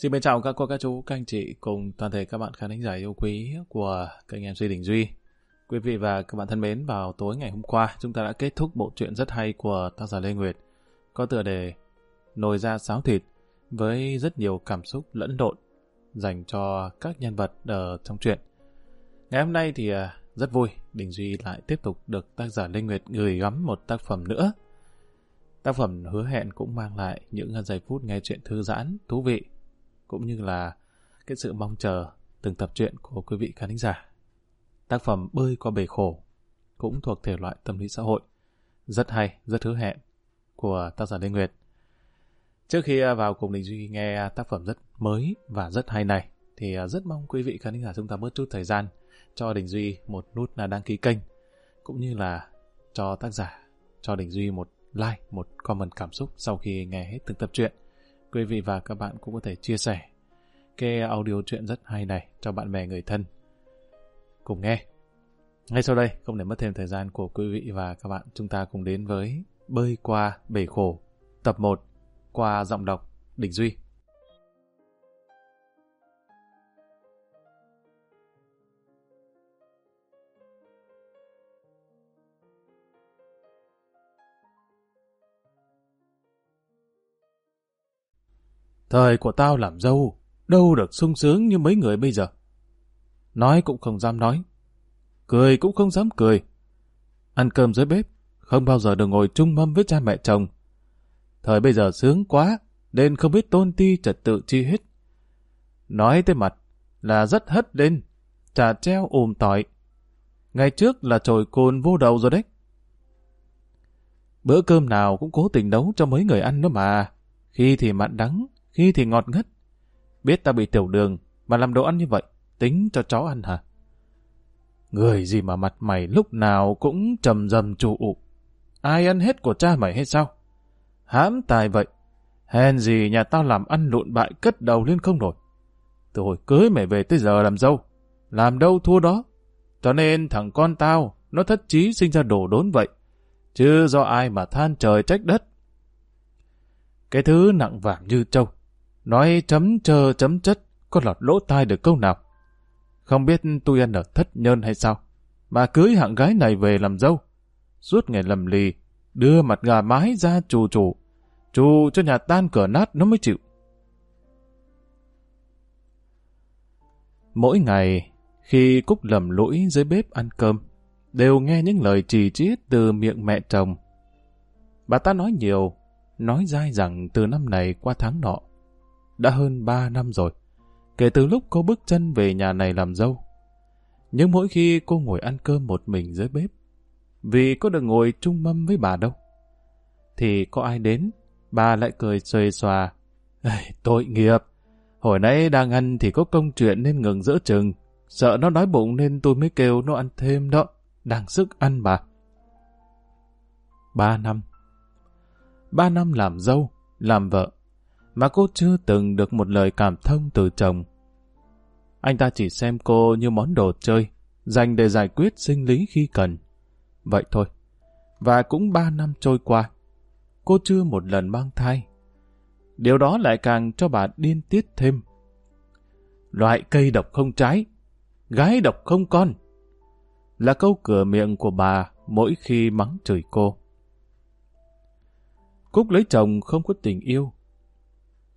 Xin bên chào các cô, các chú, các anh chị cùng toàn thể các bạn khán thính giả yêu quý của kênh MC Đình Duy. Quý vị và các bạn thân mến, vào tối ngày hôm qua, chúng ta đã kết thúc bộ truyện rất hay của tác giả Lê Nguyệt, có tựa đề Nồi da sáo thịt, với rất nhiều cảm xúc lẫn lộn dành cho các nhân vật ở trong truyện. Ngày hôm nay thì à, rất vui, Đình Duy lại tiếp tục được tác giả Lê Nguyệt gửi gắm một tác phẩm nữa. Tác phẩm hứa hẹn cũng mang lại những giây phút nghe chuyện thư giãn, thú vị, cũng như là cái sự mong chờ từng tập truyện của quý vị khán giả. Tác phẩm Bơi qua bể khổ cũng thuộc thể loại tâm lý xã hội. Rất hay, rất hứa hẹn của tác giả Lê Nguyệt. Trước khi à, vào cùng Đình Duy nghe à, tác phẩm rất mới và rất hay này, thì à, rất mong quý vị khán giả chúng ta bớt chút thời gian cho Đình Duy một nút là đăng ký kênh, cũng như là cho tác giả, cho Đình Duy một like, một comment cảm xúc sau khi nghe hết từng tập truyện. Quý vị và các bạn cũng có thể chia sẻ cái audio chuyện rất hay này cho bạn bè người thân cùng nghe. Ngay sau đây, không để mất thêm thời gian của quý vị và các bạn, chúng ta cùng đến với Bơi qua bể khổ, tập 1, qua giọng đọc Đình Duy. Thời của tao làm dâu, đâu được sung sướng như mấy người bây giờ. Nói cũng không dám nói. Cười cũng không dám cười. Ăn cơm dưới bếp, không bao giờ được ngồi chung mâm với cha mẹ chồng. Thời bây giờ sướng quá, nên không biết tôn ti trật tự chi hết. Nói tới mặt là rất hất lên, trà treo ùm tỏi. Ngày trước là trồi cồn vô đầu rồi đấy. Bữa cơm nào cũng cố tình nấu cho mấy người ăn nữa mà. Khi thì mặn đắng, khi thì ngọt ngất. Biết ta bị tiểu đường, mà làm đồ ăn như vậy, tính cho chó ăn hả? Người gì mà mặt mày lúc nào cũng trầm rầm trụ ụ. Ai ăn hết của cha mày hay sao? Hãm tài vậy. Hèn gì nhà tao làm ăn lụn bại cất đầu lên không nổi. Từ hồi cưới mày về tới giờ làm dâu. Làm đâu thua đó. Cho nên thằng con tao, nó thất trí sinh ra đổ đốn vậy. Chứ do ai mà than trời trách đất. Cái thứ nặng vàng như trâu. Nói chấm chờ chấm chất, có lọt lỗ tai được câu nào. Không biết tôi ăn ở thất nhân hay sao, mà cưới hạng gái này về làm dâu. Suốt ngày lầm lì, đưa mặt gà mái ra trù trù, trù cho nhà tan cửa nát nó mới chịu. Mỗi ngày, khi Cúc lầm lũi dưới bếp ăn cơm, đều nghe những lời chỉ chiết từ miệng mẹ chồng. Bà ta nói nhiều, nói dai rằng từ năm này qua tháng nọ, đã hơn ba năm rồi, kể từ lúc cô bước chân về nhà này làm dâu. Nhưng mỗi khi cô ngồi ăn cơm một mình dưới bếp, vì có được ngồi chung mâm với bà đâu, thì có ai đến, bà lại cười xòe xòa. Tội nghiệp, hồi nãy đang ăn thì có công chuyện nên ngừng giữa chừng, sợ nó đói bụng nên tôi mới kêu nó ăn thêm đó, đang sức ăn bà. Ba năm Ba năm làm dâu, làm vợ, mà cô chưa từng được một lời cảm thông từ chồng. Anh ta chỉ xem cô như món đồ chơi, dành để giải quyết sinh lý khi cần. Vậy thôi. Và cũng ba năm trôi qua, cô chưa một lần mang thai. Điều đó lại càng cho bà điên tiết thêm. Loại cây độc không trái, gái độc không con. Là câu cửa miệng của bà mỗi khi mắng chửi cô. Cúc lấy chồng không có tình yêu,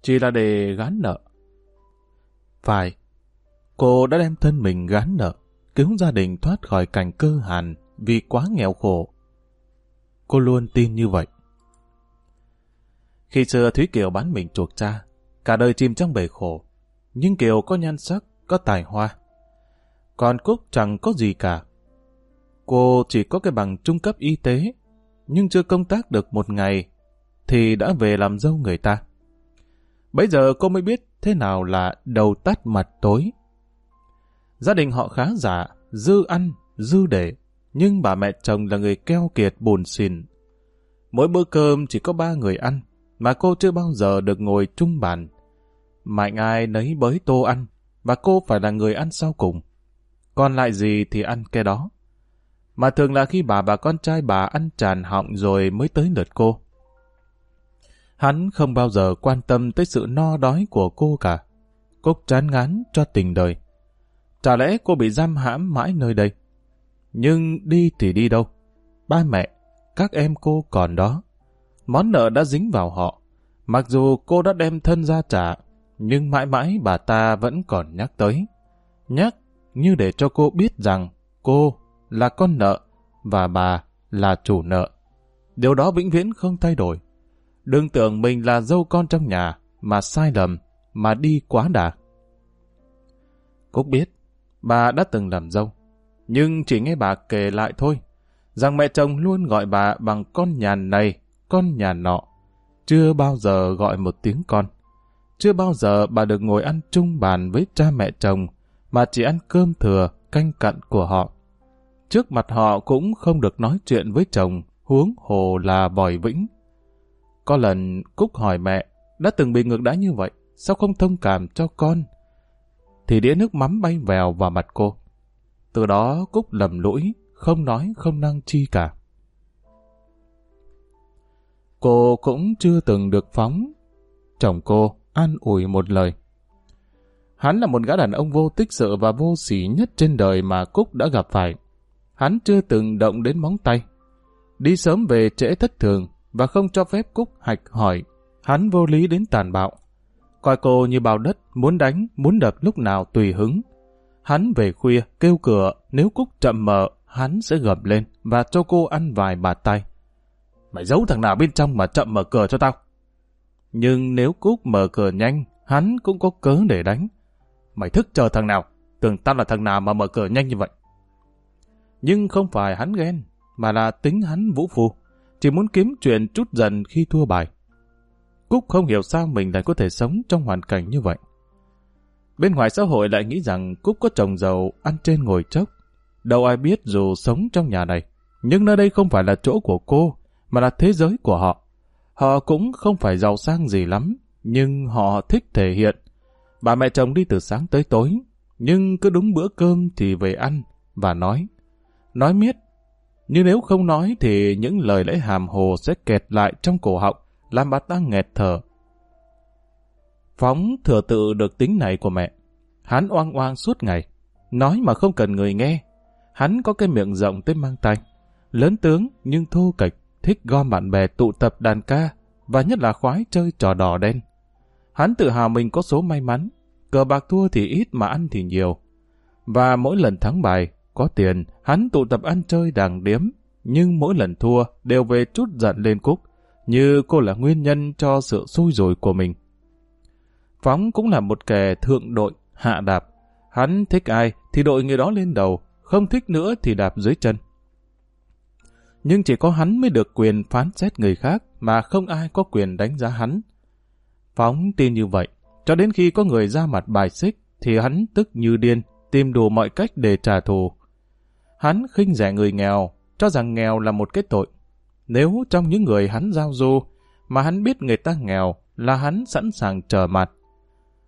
chỉ là để gán nợ. Phải, cô đã đem thân mình gán nợ, cứu gia đình thoát khỏi cảnh cơ hàn vì quá nghèo khổ. Cô luôn tin như vậy. Khi xưa Thúy Kiều bán mình chuộc cha, cả đời chìm trong bể khổ, nhưng Kiều có nhan sắc, có tài hoa. Còn Cúc chẳng có gì cả. Cô chỉ có cái bằng trung cấp y tế, nhưng chưa công tác được một ngày, thì đã về làm dâu người ta. Bây giờ cô mới biết thế nào là đầu tắt mặt tối. Gia đình họ khá giả, dư ăn, dư để, nhưng bà mẹ chồng là người keo kiệt buồn xìn. Mỗi bữa cơm chỉ có ba người ăn, mà cô chưa bao giờ được ngồi chung bàn. Mạnh ai nấy bới tô ăn, và cô phải là người ăn sau cùng. Còn lại gì thì ăn cái đó. Mà thường là khi bà bà con trai bà ăn tràn họng rồi mới tới lượt cô. Hắn không bao giờ quan tâm tới sự no đói của cô cả. Cúc chán ngán cho tình đời. Chả lẽ cô bị giam hãm mãi nơi đây? Nhưng đi thì đi đâu? Ba mẹ, các em cô còn đó. Món nợ đã dính vào họ. Mặc dù cô đã đem thân ra trả, nhưng mãi mãi bà ta vẫn còn nhắc tới. Nhắc như để cho cô biết rằng cô là con nợ và bà là chủ nợ. Điều đó vĩnh viễn không thay đổi. Đừng tưởng mình là dâu con trong nhà mà sai lầm, mà đi quá đà. Cúc biết, bà đã từng làm dâu, nhưng chỉ nghe bà kể lại thôi, rằng mẹ chồng luôn gọi bà bằng con nhà này, con nhà nọ, chưa bao giờ gọi một tiếng con. Chưa bao giờ bà được ngồi ăn chung bàn với cha mẹ chồng, mà chỉ ăn cơm thừa, canh cặn của họ. Trước mặt họ cũng không được nói chuyện với chồng, huống hồ là bòi vĩnh. Có lần Cúc hỏi mẹ, đã từng bị ngược đãi như vậy, sao không thông cảm cho con? Thì đĩa nước mắm bay vèo vào mặt cô. Từ đó Cúc lầm lũi, không nói không năng chi cả. Cô cũng chưa từng được phóng. Chồng cô an ủi một lời. Hắn là một gã đàn ông vô tích sự và vô sỉ nhất trên đời mà Cúc đã gặp phải. Hắn chưa từng động đến móng tay. Đi sớm về trễ thất thường và không cho phép Cúc hạch hỏi. Hắn vô lý đến tàn bạo. Coi cô như bào đất, muốn đánh, muốn đập lúc nào tùy hứng. Hắn về khuya, kêu cửa, nếu Cúc chậm mở, hắn sẽ gầm lên và cho cô ăn vài bạt tay. Mày giấu thằng nào bên trong mà chậm mở cửa cho tao. Nhưng nếu Cúc mở cửa nhanh, hắn cũng có cớ để đánh. Mày thức chờ thằng nào? Tưởng tao là thằng nào mà mở cửa nhanh như vậy? Nhưng không phải hắn ghen, mà là tính hắn vũ phu. Chỉ muốn kiếm chuyện chút dần khi thua bài. Cúc không hiểu sao mình lại có thể sống trong hoàn cảnh như vậy. Bên ngoài xã hội lại nghĩ rằng Cúc có chồng giàu ăn trên ngồi chốc. Đâu ai biết dù sống trong nhà này. Nhưng nơi đây không phải là chỗ của cô, mà là thế giới của họ. Họ cũng không phải giàu sang gì lắm, nhưng họ thích thể hiện. Bà mẹ chồng đi từ sáng tới tối, nhưng cứ đúng bữa cơm thì về ăn và nói. Nói miết. Nhưng nếu không nói thì những lời lẽ hàm hồ sẽ kẹt lại trong cổ họng, làm bà ta nghẹt thở. Phóng thừa tự được tính này của mẹ. Hắn oang oang suốt ngày, nói mà không cần người nghe. Hắn có cái miệng rộng tới mang tay, lớn tướng nhưng thô kịch, thích gom bạn bè tụ tập đàn ca và nhất là khoái chơi trò đỏ đen. Hắn tự hào mình có số may mắn, cờ bạc thua thì ít mà ăn thì nhiều. Và mỗi lần thắng bài, có tiền, hắn tụ tập ăn chơi đàng điếm, nhưng mỗi lần thua đều về chút giận lên Cúc, như cô là nguyên nhân cho sự xui rủi của mình. Phóng cũng là một kẻ thượng đội, hạ đạp. Hắn thích ai thì đội người đó lên đầu, không thích nữa thì đạp dưới chân. Nhưng chỉ có hắn mới được quyền phán xét người khác mà không ai có quyền đánh giá hắn. Phóng tin như vậy, cho đến khi có người ra mặt bài xích thì hắn tức như điên, tìm đủ mọi cách để trả thù. Hắn khinh rẻ người nghèo, cho rằng nghèo là một cái tội. Nếu trong những người hắn giao du, mà hắn biết người ta nghèo, là hắn sẵn sàng trở mặt.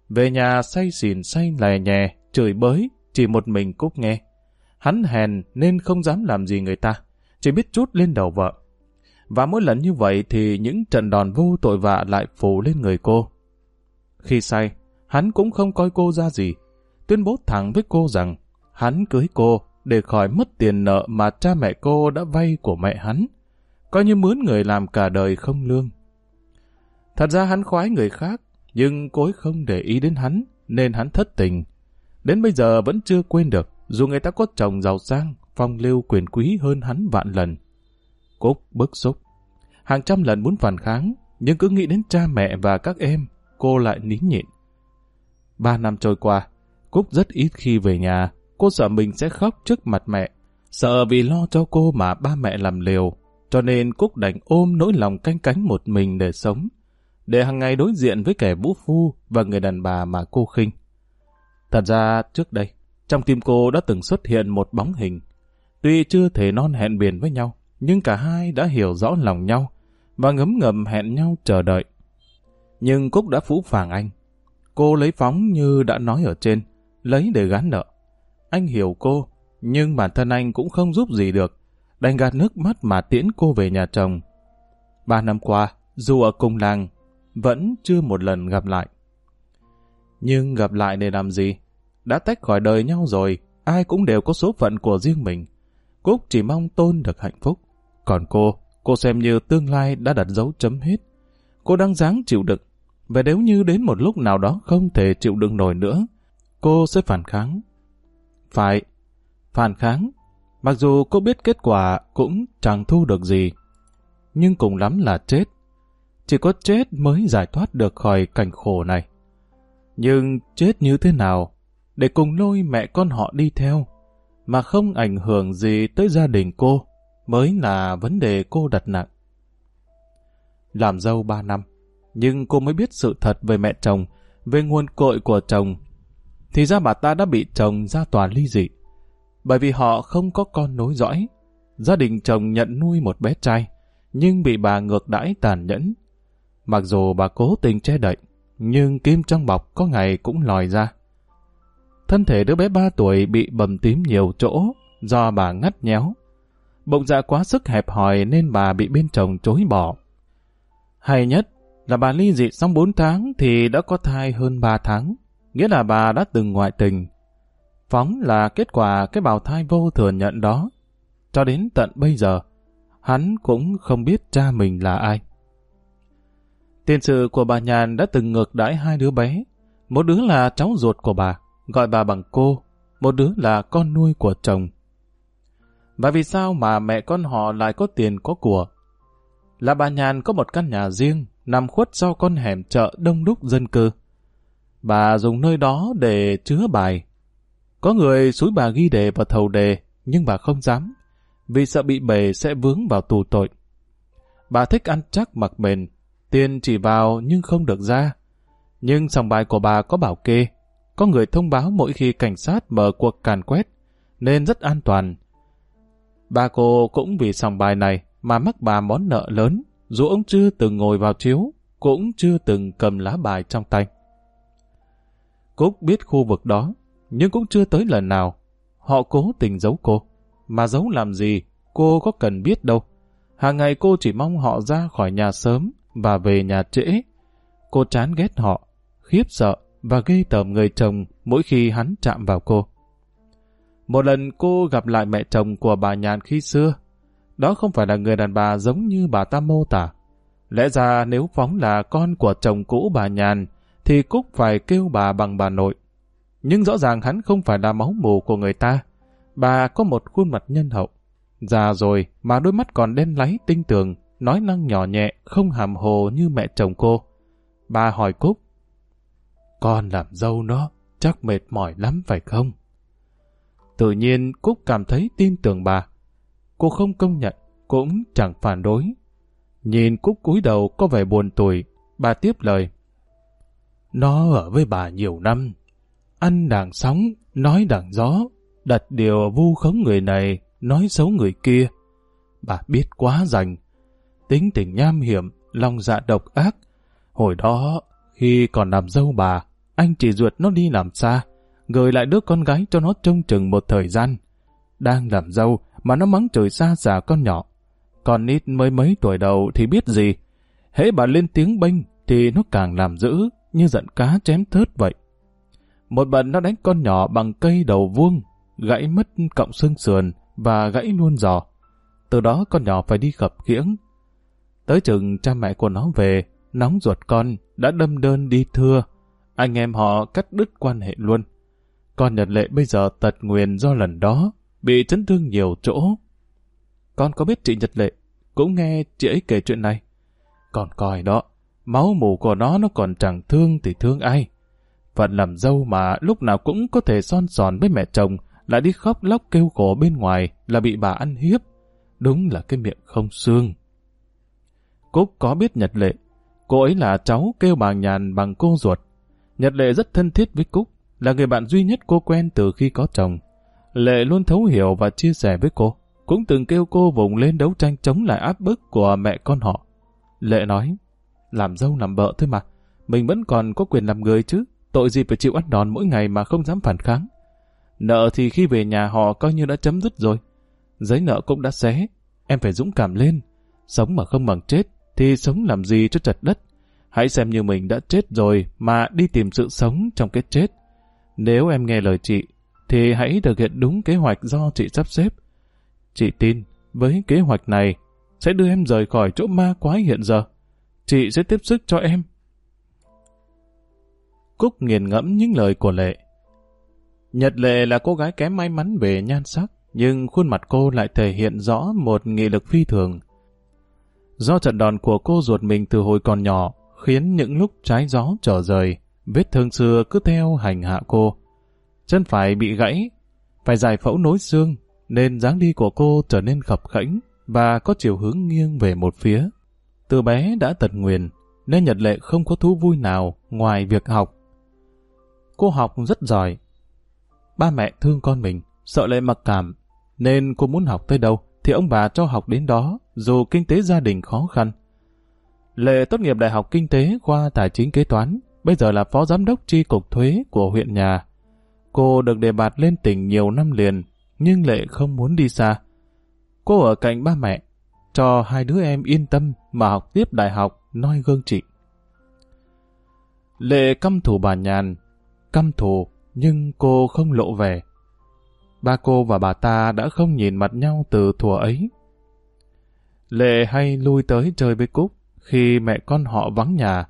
Về nhà say xỉn say lè nhè, chửi bới, chỉ một mình Cúc nghe. Hắn hèn nên không dám làm gì người ta, chỉ biết chút lên đầu vợ. Và mỗi lần như vậy thì những trận đòn vô tội vạ lại phủ lên người cô. Khi say, hắn cũng không coi cô ra gì, tuyên bố thẳng với cô rằng hắn cưới cô để khỏi mất tiền nợ mà cha mẹ cô đã vay của mẹ hắn, coi như mướn người làm cả đời không lương. Thật ra hắn khoái người khác, nhưng cô ấy không để ý đến hắn, nên hắn thất tình. Đến bây giờ vẫn chưa quên được, dù người ta có chồng giàu sang, phong lưu quyền quý hơn hắn vạn lần. Cúc bức xúc. Hàng trăm lần muốn phản kháng, nhưng cứ nghĩ đến cha mẹ và các em, cô lại nín nhịn. Ba năm trôi qua, Cúc rất ít khi về nhà, cô sợ mình sẽ khóc trước mặt mẹ. Sợ vì lo cho cô mà ba mẹ làm liều, cho nên Cúc đành ôm nỗi lòng canh cánh một mình để sống, để hàng ngày đối diện với kẻ vũ phu và người đàn bà mà cô khinh. Thật ra trước đây, trong tim cô đã từng xuất hiện một bóng hình. Tuy chưa thể non hẹn biển với nhau, nhưng cả hai đã hiểu rõ lòng nhau và ngấm ngầm hẹn nhau chờ đợi. Nhưng Cúc đã phũ phàng anh. Cô lấy phóng như đã nói ở trên, lấy để gán nợ. Anh hiểu cô, nhưng bản thân anh cũng không giúp gì được, đành gạt nước mắt mà tiễn cô về nhà chồng. Ba năm qua, dù ở cùng làng, vẫn chưa một lần gặp lại. Nhưng gặp lại để làm gì? Đã tách khỏi đời nhau rồi, ai cũng đều có số phận của riêng mình. Cúc chỉ mong Tôn được hạnh phúc. Còn cô, cô xem như tương lai đã đặt dấu chấm hết. Cô đang dáng chịu đựng. Và nếu như đến một lúc nào đó không thể chịu đựng nổi nữa, cô sẽ phản kháng. Phải, phản kháng. Mặc dù cô biết kết quả cũng chẳng thu được gì. Nhưng cùng lắm là chết. Chỉ có chết mới giải thoát được khỏi cảnh khổ này. Nhưng chết như thế nào? Để cùng lôi mẹ con họ đi theo, mà không ảnh hưởng gì tới gia đình cô, mới là vấn đề cô đặt nặng. Làm dâu ba năm, nhưng cô mới biết sự thật về mẹ chồng, về nguồn cội của chồng. Thì ra bà ta đã bị chồng ra tòa ly dị. Bởi vì họ không có con nối dõi. Gia đình chồng nhận nuôi một bé trai, nhưng bị bà ngược đãi tàn nhẫn. Mặc dù bà cố tình che đậy, nhưng kim trong bọc có ngày cũng lòi ra. Thân thể đứa bé 3 tuổi bị bầm tím nhiều chỗ do bà ngắt nhéo. Bụng dạ quá sức hẹp hòi nên bà bị bên chồng chối bỏ. Hay nhất là bà ly dị xong 4 tháng thì đã có thai hơn 3 tháng, nghĩa là bà đã từng ngoại tình. Phóng là kết quả cái bào thai vô thừa nhận đó. Cho đến tận bây giờ, hắn cũng không biết cha mình là ai. Tiền sự của bà Nhàn đã từng ngược đãi hai đứa bé. Một đứa là cháu ruột của bà, gọi bà bằng cô. Một đứa là con nuôi của chồng. Và vì sao mà mẹ con họ lại có tiền có của? Là bà Nhàn có một căn nhà riêng, nằm khuất sau con hẻm chợ đông đúc dân cư. Bà dùng nơi đó để chứa bài. Có người xúi bà ghi đề và thầu đề, nhưng bà không dám, vì sợ bị bề sẽ vướng vào tù tội. Bà thích ăn chắc mặc bền, tiền chỉ vào nhưng không được ra. Nhưng sòng bài của bà có bảo kê, có người thông báo mỗi khi cảnh sát mở cuộc càn quét, nên rất an toàn. Bà cô cũng vì sòng bài này mà mắc bà món nợ lớn, dù ông chưa từng ngồi vào chiếu, cũng chưa từng cầm lá bài trong tay. Cúc biết khu vực đó, nhưng cũng chưa tới lần nào. Họ cố tình giấu cô. Mà giấu làm gì, cô có cần biết đâu. Hàng ngày cô chỉ mong họ ra khỏi nhà sớm và về nhà trễ. Cô chán ghét họ, khiếp sợ và ghê tởm người chồng mỗi khi hắn chạm vào cô. Một lần cô gặp lại mẹ chồng của bà Nhàn khi xưa. Đó không phải là người đàn bà giống như bà ta mô tả. Lẽ ra nếu Phóng là con của chồng cũ bà Nhàn, thì Cúc phải kêu bà bằng bà nội. Nhưng rõ ràng hắn không phải là máu mù của người ta. Bà có một khuôn mặt nhân hậu. Già rồi mà đôi mắt còn đen láy tinh tường, nói năng nhỏ nhẹ, không hàm hồ như mẹ chồng cô. Bà hỏi Cúc. Con làm dâu nó, chắc mệt mỏi lắm phải không? Tự nhiên Cúc cảm thấy tin tưởng bà. Cô không công nhận, cũng chẳng phản đối. Nhìn Cúc cúi đầu có vẻ buồn tủi, bà tiếp lời. Nó ở với bà nhiều năm, ăn đàng sóng, nói đàng gió, đặt điều vu khống người này, nói xấu người kia. Bà biết quá rành, tính tình nham hiểm, lòng dạ độc ác. Hồi đó, khi còn làm dâu bà, anh chỉ ruột nó đi làm xa, gửi lại đứa con gái cho nó trông chừng một thời gian. Đang làm dâu mà nó mắng trời xa xả con nhỏ. Con nít mới mấy tuổi đầu thì biết gì. Hễ bà lên tiếng bênh thì nó càng làm dữ như giận cá chém thớt vậy. Một bận nó đánh con nhỏ bằng cây đầu vuông, gãy mất cọng xương sườn và gãy luôn giò. Từ đó con nhỏ phải đi khập khiễng. Tới chừng cha mẹ của nó về, nóng ruột con, đã đâm đơn đi thưa. Anh em họ cắt đứt quan hệ luôn. Con Nhật Lệ bây giờ tật nguyền do lần đó, bị chấn thương nhiều chỗ. Con có biết chị Nhật Lệ, cũng nghe chị ấy kể chuyện này. Còn coi đó, máu mù của nó nó còn chẳng thương thì thương ai. Phận làm dâu mà lúc nào cũng có thể son sòn với mẹ chồng, lại đi khóc lóc kêu khổ bên ngoài là bị bà ăn hiếp. Đúng là cái miệng không xương. Cúc có biết Nhật Lệ, cô ấy là cháu kêu bà nhàn bằng cô ruột. Nhật Lệ rất thân thiết với Cúc, là người bạn duy nhất cô quen từ khi có chồng. Lệ luôn thấu hiểu và chia sẻ với cô, cũng từng kêu cô vùng lên đấu tranh chống lại áp bức của mẹ con họ. Lệ nói, làm dâu làm vợ thôi mà, mình vẫn còn có quyền làm người chứ, tội gì phải chịu ăn đòn mỗi ngày mà không dám phản kháng. Nợ thì khi về nhà họ coi như đã chấm dứt rồi. Giấy nợ cũng đã xé, em phải dũng cảm lên. Sống mà không bằng chết, thì sống làm gì cho trật đất. Hãy xem như mình đã chết rồi mà đi tìm sự sống trong cái chết. Nếu em nghe lời chị, thì hãy thực hiện đúng kế hoạch do chị sắp xếp. Chị tin, với kế hoạch này, sẽ đưa em rời khỏi chỗ ma quái hiện giờ. Chị sẽ tiếp sức cho em. Cúc nghiền ngẫm những lời của Lệ. Nhật Lệ là cô gái kém may mắn về nhan sắc, nhưng khuôn mặt cô lại thể hiện rõ một nghị lực phi thường. Do trận đòn của cô ruột mình từ hồi còn nhỏ, khiến những lúc trái gió trở rời, vết thương xưa cứ theo hành hạ cô. Chân phải bị gãy, phải giải phẫu nối xương, nên dáng đi của cô trở nên khập khẽnh và có chiều hướng nghiêng về một phía. Từ bé đã tật nguyền, nên Nhật Lệ không có thú vui nào ngoài việc học. Cô học rất giỏi. Ba mẹ thương con mình, sợ Lệ mặc cảm, nên cô muốn học tới đâu thì ông bà cho học đến đó, dù kinh tế gia đình khó khăn. Lệ tốt nghiệp Đại học Kinh tế khoa Tài chính Kế toán, bây giờ là phó giám đốc tri cục thuế của huyện nhà. Cô được đề bạt lên tỉnh nhiều năm liền, nhưng Lệ không muốn đi xa. Cô ở cạnh ba mẹ, cho hai đứa em yên tâm mà học tiếp đại học, noi gương chị. Lệ căm thù bà Nhàn, căm thù, nhưng cô không lộ vẻ. Ba cô và bà ta đã không nhìn mặt nhau từ thuở ấy. Lệ hay lui tới chơi với Cúc khi mẹ con họ vắng nhà,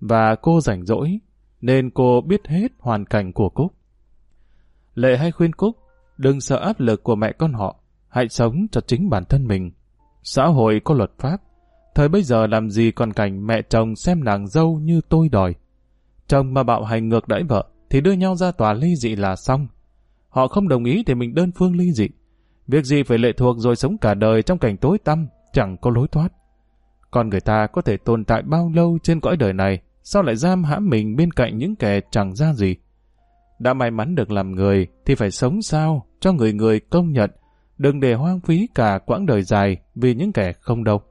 và cô rảnh rỗi, nên cô biết hết hoàn cảnh của Cúc. Lệ hay khuyên Cúc, đừng sợ áp lực của mẹ con họ, hãy sống cho chính bản thân mình. Xã hội có luật pháp, thời bây giờ làm gì còn cảnh mẹ chồng xem nàng dâu như tôi đòi. Chồng mà bạo hành ngược đãi vợ, thì đưa nhau ra tòa ly dị là xong. Họ không đồng ý thì mình đơn phương ly dị. Việc gì phải lệ thuộc rồi sống cả đời trong cảnh tối tăm, chẳng có lối thoát. Con người ta có thể tồn tại bao lâu trên cõi đời này, sao lại giam hãm mình bên cạnh những kẻ chẳng ra gì? Đã may mắn được làm người thì phải sống sao cho người người công nhận, đừng để hoang phí cả quãng đời dài vì những kẻ không đâu.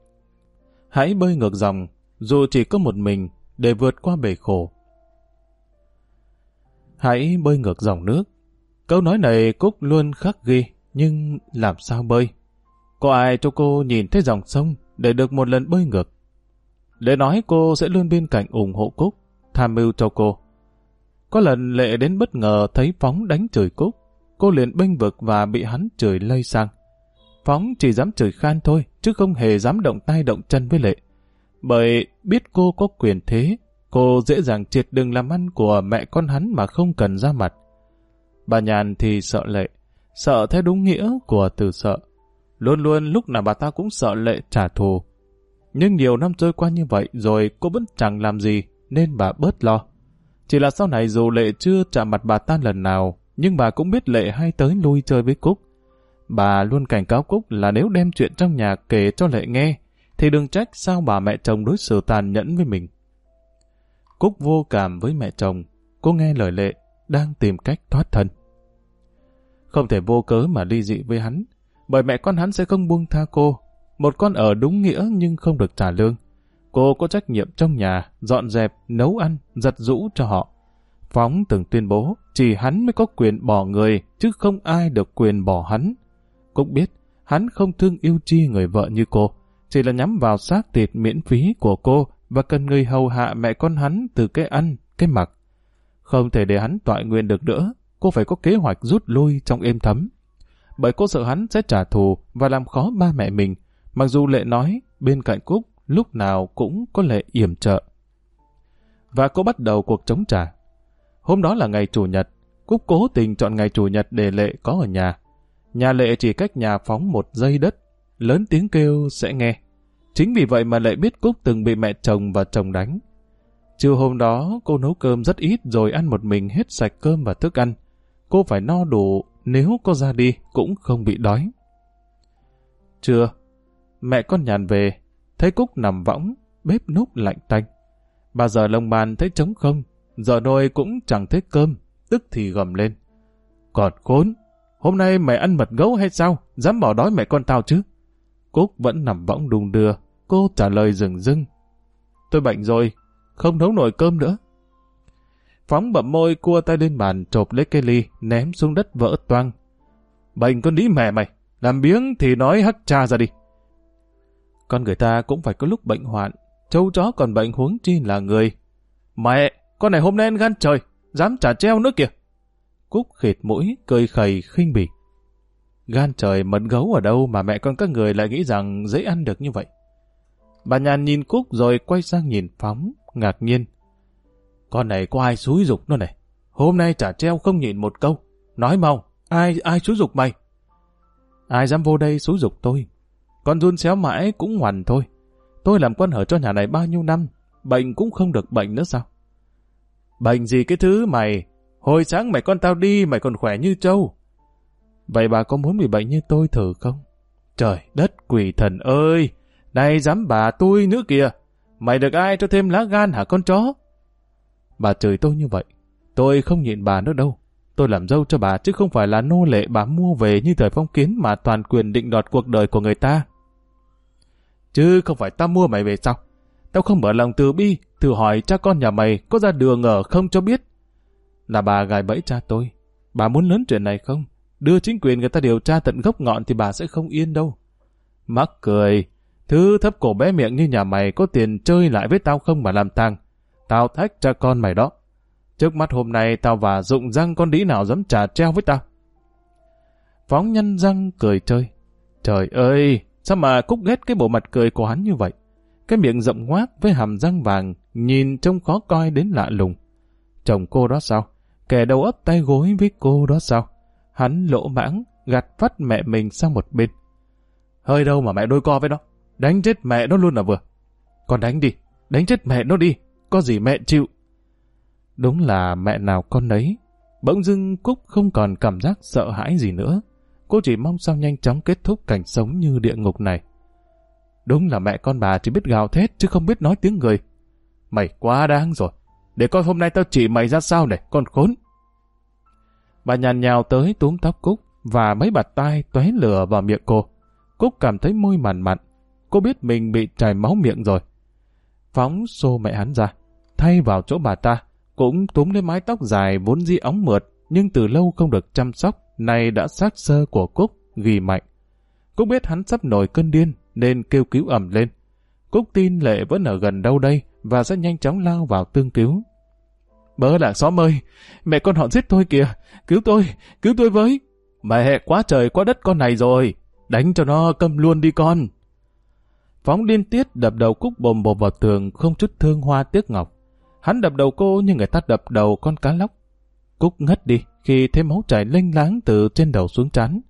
Hãy bơi ngược dòng, dù chỉ có một mình, để vượt qua bể khổ. Hãy bơi ngược dòng nước. Câu nói này Cúc luôn khắc ghi, nhưng làm sao bơi? Có ai cho cô nhìn thấy dòng sông để được một lần bơi ngược? Lệ nói cô sẽ luôn bên cạnh ủng hộ Cúc, tham mưu cho cô. Có lần Lệ đến bất ngờ thấy Phóng đánh chửi Cúc, cô liền bênh vực và bị hắn chửi lây sang. Phóng chỉ dám chửi khan thôi, chứ không hề dám động tay động chân với Lệ. Bởi biết cô có quyền thế, cô dễ dàng triệt đường làm ăn của mẹ con hắn mà không cần ra mặt. Bà Nhàn thì sợ Lệ, sợ theo đúng nghĩa của từ sợ. Luôn luôn lúc nào bà ta cũng sợ Lệ trả thù. Nhưng nhiều năm trôi qua như vậy rồi cô vẫn chẳng làm gì nên bà bớt lo. Chỉ là sau này dù Lệ chưa chạm mặt bà ta lần nào nhưng bà cũng biết Lệ hay tới lui chơi với Cúc. Bà luôn cảnh cáo Cúc là nếu đem chuyện trong nhà kể cho Lệ nghe thì đừng trách sao bà mẹ chồng đối xử tàn nhẫn với mình. Cúc vô cảm với mẹ chồng, cô nghe lời Lệ đang tìm cách thoát thân. Không thể vô cớ mà ly dị với hắn, bởi mẹ con hắn sẽ không buông tha cô. Một con ở đúng nghĩa nhưng không được trả lương. Cô có trách nhiệm trong nhà, dọn dẹp, nấu ăn, giặt rũ cho họ. Phóng từng tuyên bố, chỉ hắn mới có quyền bỏ người, chứ không ai được quyền bỏ hắn. Cũng biết, hắn không thương yêu chi người vợ như cô, chỉ là nhắm vào xác thịt miễn phí của cô và cần người hầu hạ mẹ con hắn từ cái ăn, cái mặc. Không thể để hắn tọa nguyện được nữa, cô phải có kế hoạch rút lui trong êm thấm. Bởi cô sợ hắn sẽ trả thù và làm khó ba mẹ mình, mặc dù lệ nói bên cạnh Cúc lúc nào cũng có lệ yểm trợ. Và cô bắt đầu cuộc chống trả. Hôm đó là ngày Chủ nhật, Cúc cố tình chọn ngày Chủ nhật để Lệ có ở nhà. Nhà Lệ chỉ cách nhà phóng một giây đất, lớn tiếng kêu sẽ nghe. Chính vì vậy mà Lệ biết Cúc từng bị mẹ chồng và chồng đánh. Trưa hôm đó cô nấu cơm rất ít rồi ăn một mình hết sạch cơm và thức ăn. Cô phải no đủ nếu có ra đi cũng không bị đói. Trưa, mẹ con nhàn về, thấy Cúc nằm võng, bếp núc lạnh tanh. Bà giờ lông bàn thấy trống không, giờ nôi cũng chẳng thấy cơm, tức thì gầm lên. Còn khốn, hôm nay mày ăn mật gấu hay sao? Dám bỏ đói mẹ con tao chứ? Cúc vẫn nằm võng đùng đưa, cô trả lời rừng rưng. Tôi bệnh rồi, không nấu nổi cơm nữa. Phóng bậm môi cua tay lên bàn chộp lấy cây ly, ném xuống đất vỡ toang. Bệnh con lý mẹ mày, làm biếng thì nói hắt cha ra đi. Con người ta cũng phải có lúc bệnh hoạn, Châu chó còn bệnh huống chi là người. Mẹ, con này hôm nay gan trời, dám trả treo nữa kìa. Cúc khịt mũi, cười khầy, khinh bỉ. Gan trời mật gấu ở đâu mà mẹ con các người lại nghĩ rằng dễ ăn được như vậy. Bà nhàn nhìn Cúc rồi quay sang nhìn Phóng, ngạc nhiên. Con này có ai xúi dục nó này? Hôm nay trả treo không nhịn một câu. Nói mau, ai ai xúi dục mày? Ai dám vô đây xúi dục tôi? Con run xéo mãi cũng ngoằn thôi. Tôi làm quân hở cho nhà này bao nhiêu năm, bệnh cũng không được bệnh nữa sao? Bệnh gì cái thứ mày? Hồi sáng mày con tao đi, mày còn khỏe như trâu. Vậy bà có muốn bị bệnh như tôi thử không? Trời đất quỷ thần ơi! Này dám bà tôi nữa kìa! Mày được ai cho thêm lá gan hả con chó? Bà chửi tôi như vậy. Tôi không nhịn bà nữa đâu. Tôi làm dâu cho bà chứ không phải là nô lệ bà mua về như thời phong kiến mà toàn quyền định đoạt cuộc đời của người ta. Chứ không phải tao mua mày về sao? Tao không mở lòng từ bi, thử hỏi cha con nhà mày có ra đường ở không cho biết. Là bà gài bẫy cha tôi. Bà muốn lớn chuyện này không? Đưa chính quyền người ta điều tra tận gốc ngọn thì bà sẽ không yên đâu. Mắc cười. Thứ thấp cổ bé miệng như nhà mày có tiền chơi lại với tao không mà làm tang. Tao thách cha con mày đó. Trước mắt hôm nay tao và dụng răng con đĩ nào dám trả treo với tao. Phóng nhân răng cười chơi. Trời ơi, sao mà Cúc ghét cái bộ mặt cười của hắn như vậy? Cái miệng rộng ngoác với hàm răng vàng, nhìn trông khó coi đến lạ lùng. Chồng cô đó sao? Kẻ đầu ấp tay gối với cô đó sao? Hắn lỗ mãng, gạt phát mẹ mình sang một bên. Hơi đâu mà mẹ đôi co với nó. Đánh chết mẹ nó luôn là vừa. Con đánh đi, đánh chết mẹ nó đi. Có gì mẹ chịu. Đúng là mẹ nào con nấy. Bỗng dưng Cúc không còn cảm giác sợ hãi gì nữa. Cô chỉ mong sao nhanh chóng kết thúc cảnh sống như địa ngục này. Đúng là mẹ con bà chỉ biết gào thét chứ không biết nói tiếng người. Mày quá đáng rồi. Để coi hôm nay tao chỉ mày ra sao này, con khốn. Bà nhàn nhào tới túm tóc Cúc và mấy bạt tai tóe lửa vào miệng cô. Cúc cảm thấy môi mặn mặn. Cô biết mình bị chảy máu miệng rồi. Phóng xô mẹ hắn ra, thay vào chỗ bà ta, cũng túm lấy mái tóc dài vốn di óng mượt, nhưng từ lâu không được chăm sóc, nay đã xác sơ của Cúc, ghi mạnh. Cúc biết hắn sắp nổi cơn điên, nên kêu cứu ẩm lên. Cúc tin Lệ vẫn ở gần đâu đây, và sẽ nhanh chóng lao vào tương cứu. Bớ là xóm ơi, mẹ con họ giết tôi kìa, cứu tôi, cứu tôi với. Mẹ quá trời quá đất con này rồi, đánh cho nó câm luôn đi con. Phóng điên tiết đập đầu Cúc bồm bồm vào tường không chút thương hoa tiếc ngọc. Hắn đập đầu cô như người ta đập đầu con cá lóc. Cúc ngất đi khi thấy máu chảy lênh láng từ trên đầu xuống trán.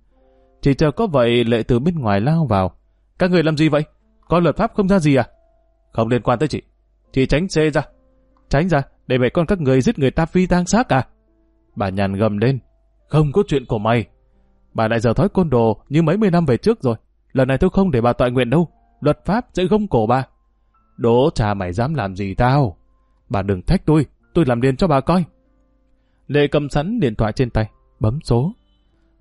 Chỉ chờ có vậy lệ từ bên ngoài lao vào. Các người làm gì vậy? Có luật pháp không ra gì à? Không liên quan tới chị. Chị tránh xe ra. Tránh ra, để mẹ con các người giết người ta phi tang xác à? Bà nhàn gầm lên. Không có chuyện của mày. Bà lại giờ thói côn đồ như mấy mươi năm về trước rồi. Lần này tôi không để bà tọa nguyện đâu. Luật pháp sẽ gông cổ bà. Đỗ cha mày dám làm gì tao? Bà đừng thách tôi, tôi làm liền cho bà coi. Lệ cầm sẵn điện thoại trên tay, bấm số.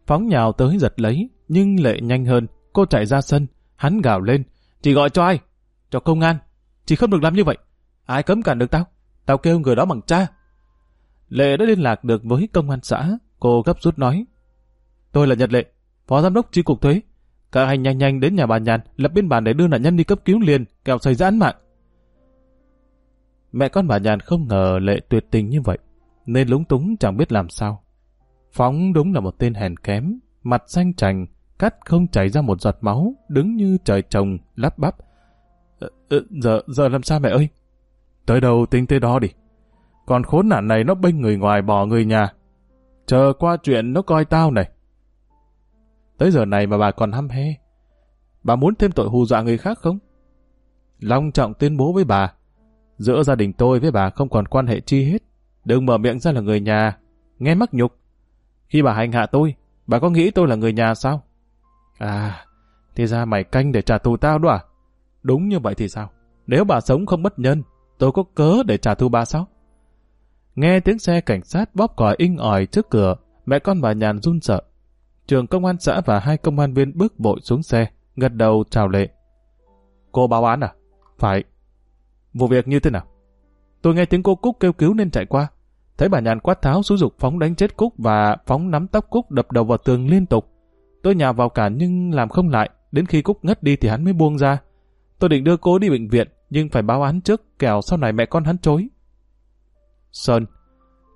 Phóng nhào tới giật lấy, nhưng Lệ nhanh hơn, cô chạy ra sân, hắn gào lên. chị gọi cho ai? Cho công an. chị không được làm như vậy. Ai cấm cản được tao? Tao kêu người đó bằng cha. Lệ đã liên lạc được với công an xã, cô gấp rút nói. Tôi là Nhật Lệ, phó giám đốc chi cục thuế. Cả hành nhanh nhanh đến nhà bà Nhàn, lập biên bản để đưa nạn nhân đi cấp cứu liền, kẹo xảy ra án mạng. Mẹ con bà Nhàn không ngờ Lệ tuyệt tình như vậy, nên lúng túng chẳng biết làm sao. Phóng đúng là một tên hèn kém, mặt xanh chành, cắt không chảy ra một giọt máu, đứng như trời trồng, lắp bắp. Ờ, ờ giờ, giờ làm sao mẹ ơi? Tới đâu tính tới đó đi. Còn khốn nạn này nó bênh người ngoài bỏ người nhà. Chờ qua chuyện nó coi tao này. Tới giờ này mà bà còn hăm he. Bà muốn thêm tội hù dọa người khác không? Long trọng tuyên bố với bà. Giữa gia đình tôi với bà không còn quan hệ chi hết. Đừng mở miệng ra là người nhà. Nghe mắc nhục. Khi bà hành hạ tôi, bà có nghĩ tôi là người nhà sao? À, thì ra mày canh để trả thù tao đó à? Đúng như vậy thì sao? Nếu bà sống không bất nhân, tôi có cớ để trả thù bà sao? Nghe tiếng xe cảnh sát bóp còi inh ỏi trước cửa, mẹ con bà nhàn run sợ. Trường công an xã và hai công an viên bước bội xuống xe, gật đầu chào lệ. Cô báo án à? Phải. Vụ việc như thế nào? Tôi nghe tiếng cô Cúc kêu cứu nên chạy qua. Thấy bà nhàn quát tháo xúi dục phóng đánh chết Cúc và phóng nắm tóc Cúc đập đầu vào tường liên tục. Tôi nhào vào cản nhưng làm không lại, đến khi Cúc ngất đi thì hắn mới buông ra. Tôi định đưa cô đi bệnh viện, nhưng phải báo án trước kẻo sau này mẹ con hắn chối. Sơn,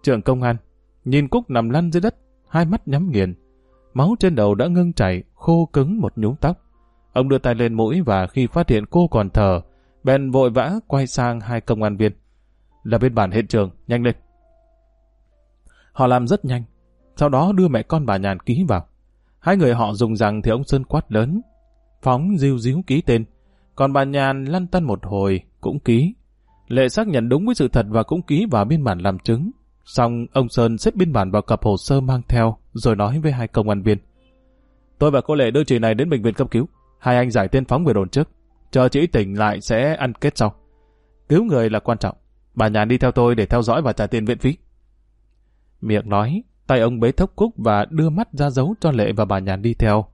trưởng công an, nhìn Cúc nằm lăn dưới đất, hai mắt nhắm nghiền. Máu trên đầu đã ngưng chảy, khô cứng một nhúm tóc. Ông đưa tay lên mũi và khi phát hiện cô còn thở, bèn vội vã quay sang hai công an viên. Là biên bản hiện trường, nhanh lên. Họ làm rất nhanh, sau đó đưa mẹ con bà Nhàn ký vào. Hai người họ dùng rằng thì ông Sơn quát lớn, phóng diêu díu ký tên, còn bà Nhàn lăn tăn một hồi cũng ký. Lệ xác nhận đúng với sự thật và cũng ký vào biên bản làm chứng. Xong ông Sơn xếp biên bản vào cặp hồ sơ mang theo rồi nói với hai công an viên. Tôi và cô Lệ đưa chị này đến bệnh viện cấp cứu. Hai anh giải tên phóng về đồn trước. Chờ chị tỉnh lại sẽ ăn kết sau. Cứu người là quan trọng. Bà Nhàn đi theo tôi để theo dõi và trả tiền viện phí. Miệng nói, tay ông bế thốc cúc và đưa mắt ra dấu cho Lệ và bà Nhàn đi theo.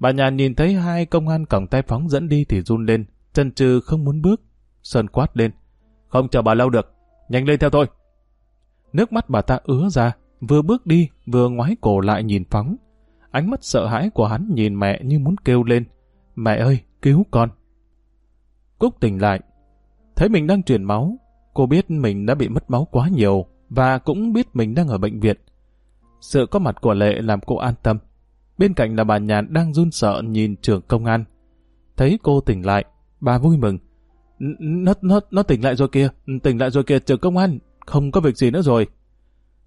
Bà Nhàn nhìn thấy hai công an cổng tay phóng dẫn đi thì run lên, chân trừ không muốn bước. Sơn quát lên. Không chờ bà lâu được, nhanh lên theo tôi. Nước mắt bà ta ứa ra, vừa bước đi, vừa ngoái cổ lại nhìn phóng. Ánh mắt sợ hãi của hắn nhìn mẹ như muốn kêu lên. Mẹ ơi, cứu con. Cúc tỉnh lại. Thấy mình đang truyền máu, cô biết mình đã bị mất máu quá nhiều và cũng biết mình đang ở bệnh viện. Sự có mặt của Lệ làm cô an tâm. Bên cạnh là bà Nhàn đang run sợ nhìn trưởng công an. Thấy cô tỉnh lại, bà vui mừng. Nó, nó, nó tỉnh lại rồi kìa, tỉnh lại rồi kìa trưởng công an, không có việc gì nữa rồi.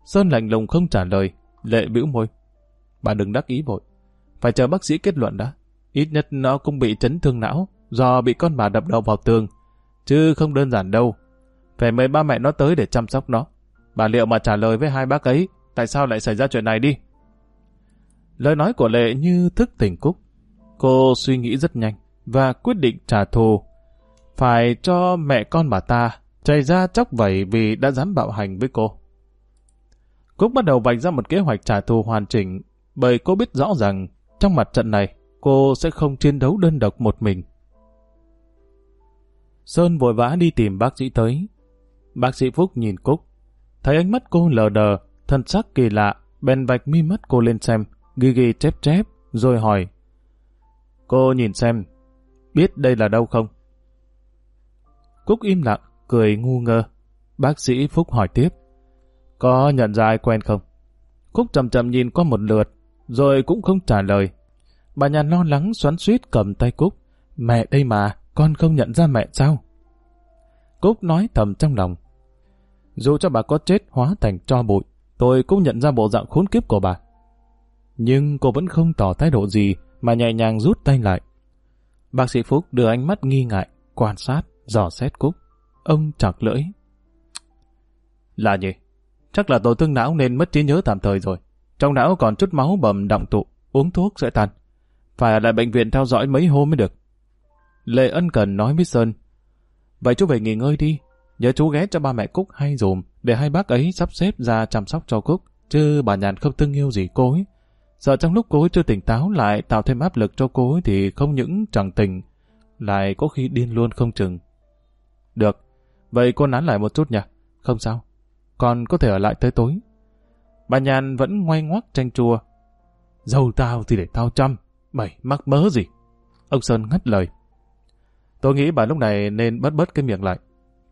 Sơn lạnh lùng không trả lời, Lệ bĩu môi. Bà đừng đắc ý vội, phải chờ bác sĩ kết luận đã. Ít nhất nó cũng bị chấn thương não, do bị con bà đập đầu vào tường. Chứ không đơn giản đâu. Phải mời ba mẹ nó tới để chăm sóc nó. Bà liệu mà trả lời với hai bác ấy, tại sao lại xảy ra chuyện này đi? Lời nói của Lệ như thức tỉnh Cúc. Cô suy nghĩ rất nhanh và quyết định trả thù. Phải cho mẹ con bà ta chảy ra chóc vẩy vì đã dám bạo hành với cô. Cúc bắt đầu vạch ra một kế hoạch trả thù hoàn chỉnh bởi cô biết rõ rằng trong mặt trận này cô sẽ không chiến đấu đơn độc một mình. Sơn vội vã đi tìm bác sĩ tới. Bác sĩ Phúc nhìn Cúc, thấy ánh mắt cô lờ đờ, thân sắc kỳ lạ, bèn vạch mi mắt cô lên xem, ghi ghi chép chép, rồi hỏi. Cô nhìn xem, biết đây là đâu không? Cúc im lặng, cười ngu ngơ. Bác sĩ Phúc hỏi tiếp. Có nhận ra ai quen không? Cúc chậm chậm nhìn qua một lượt, rồi cũng không trả lời. Bà nhà lo lắng xoắn suýt cầm tay Cúc. Mẹ đây mà, con không nhận ra mẹ sao? Cúc nói thầm trong lòng. Dù cho bà có chết hóa thành cho bụi, tôi cũng nhận ra bộ dạng khốn kiếp của bà. Nhưng cô vẫn không tỏ thái độ gì mà nhẹ nhàng rút tay lại. Bác sĩ Phúc đưa ánh mắt nghi ngại, quan sát, dò xét Cúc. Ông chặt lưỡi. Là gì? Chắc là tổn thương não nên mất trí nhớ tạm thời rồi. Trong não còn chút máu bầm động tụ, uống thuốc sẽ tan. Phải ở lại bệnh viện theo dõi mấy hôm mới được. Lệ ân cần nói với Sơn. Vậy chú về nghỉ ngơi đi. Nhớ chú ghé cho ba mẹ Cúc hay dùm để hai bác ấy sắp xếp ra chăm sóc cho Cúc. Chứ bà nhàn không thương yêu gì cô ấy. Sợ trong lúc cô ấy chưa tỉnh táo lại tạo thêm áp lực cho cô ấy thì không những chẳng tình, lại có khi điên luôn không chừng. Được, vậy cô nán lại một chút nhỉ? Không sao, còn có thể ở lại tới tối. Bà Nhàn vẫn ngoay ngoắc tranh chua. Dâu tao thì để tao chăm, mày mắc mớ gì? Ông Sơn ngắt lời. Tôi nghĩ bà lúc này nên bớt bớt cái miệng lại.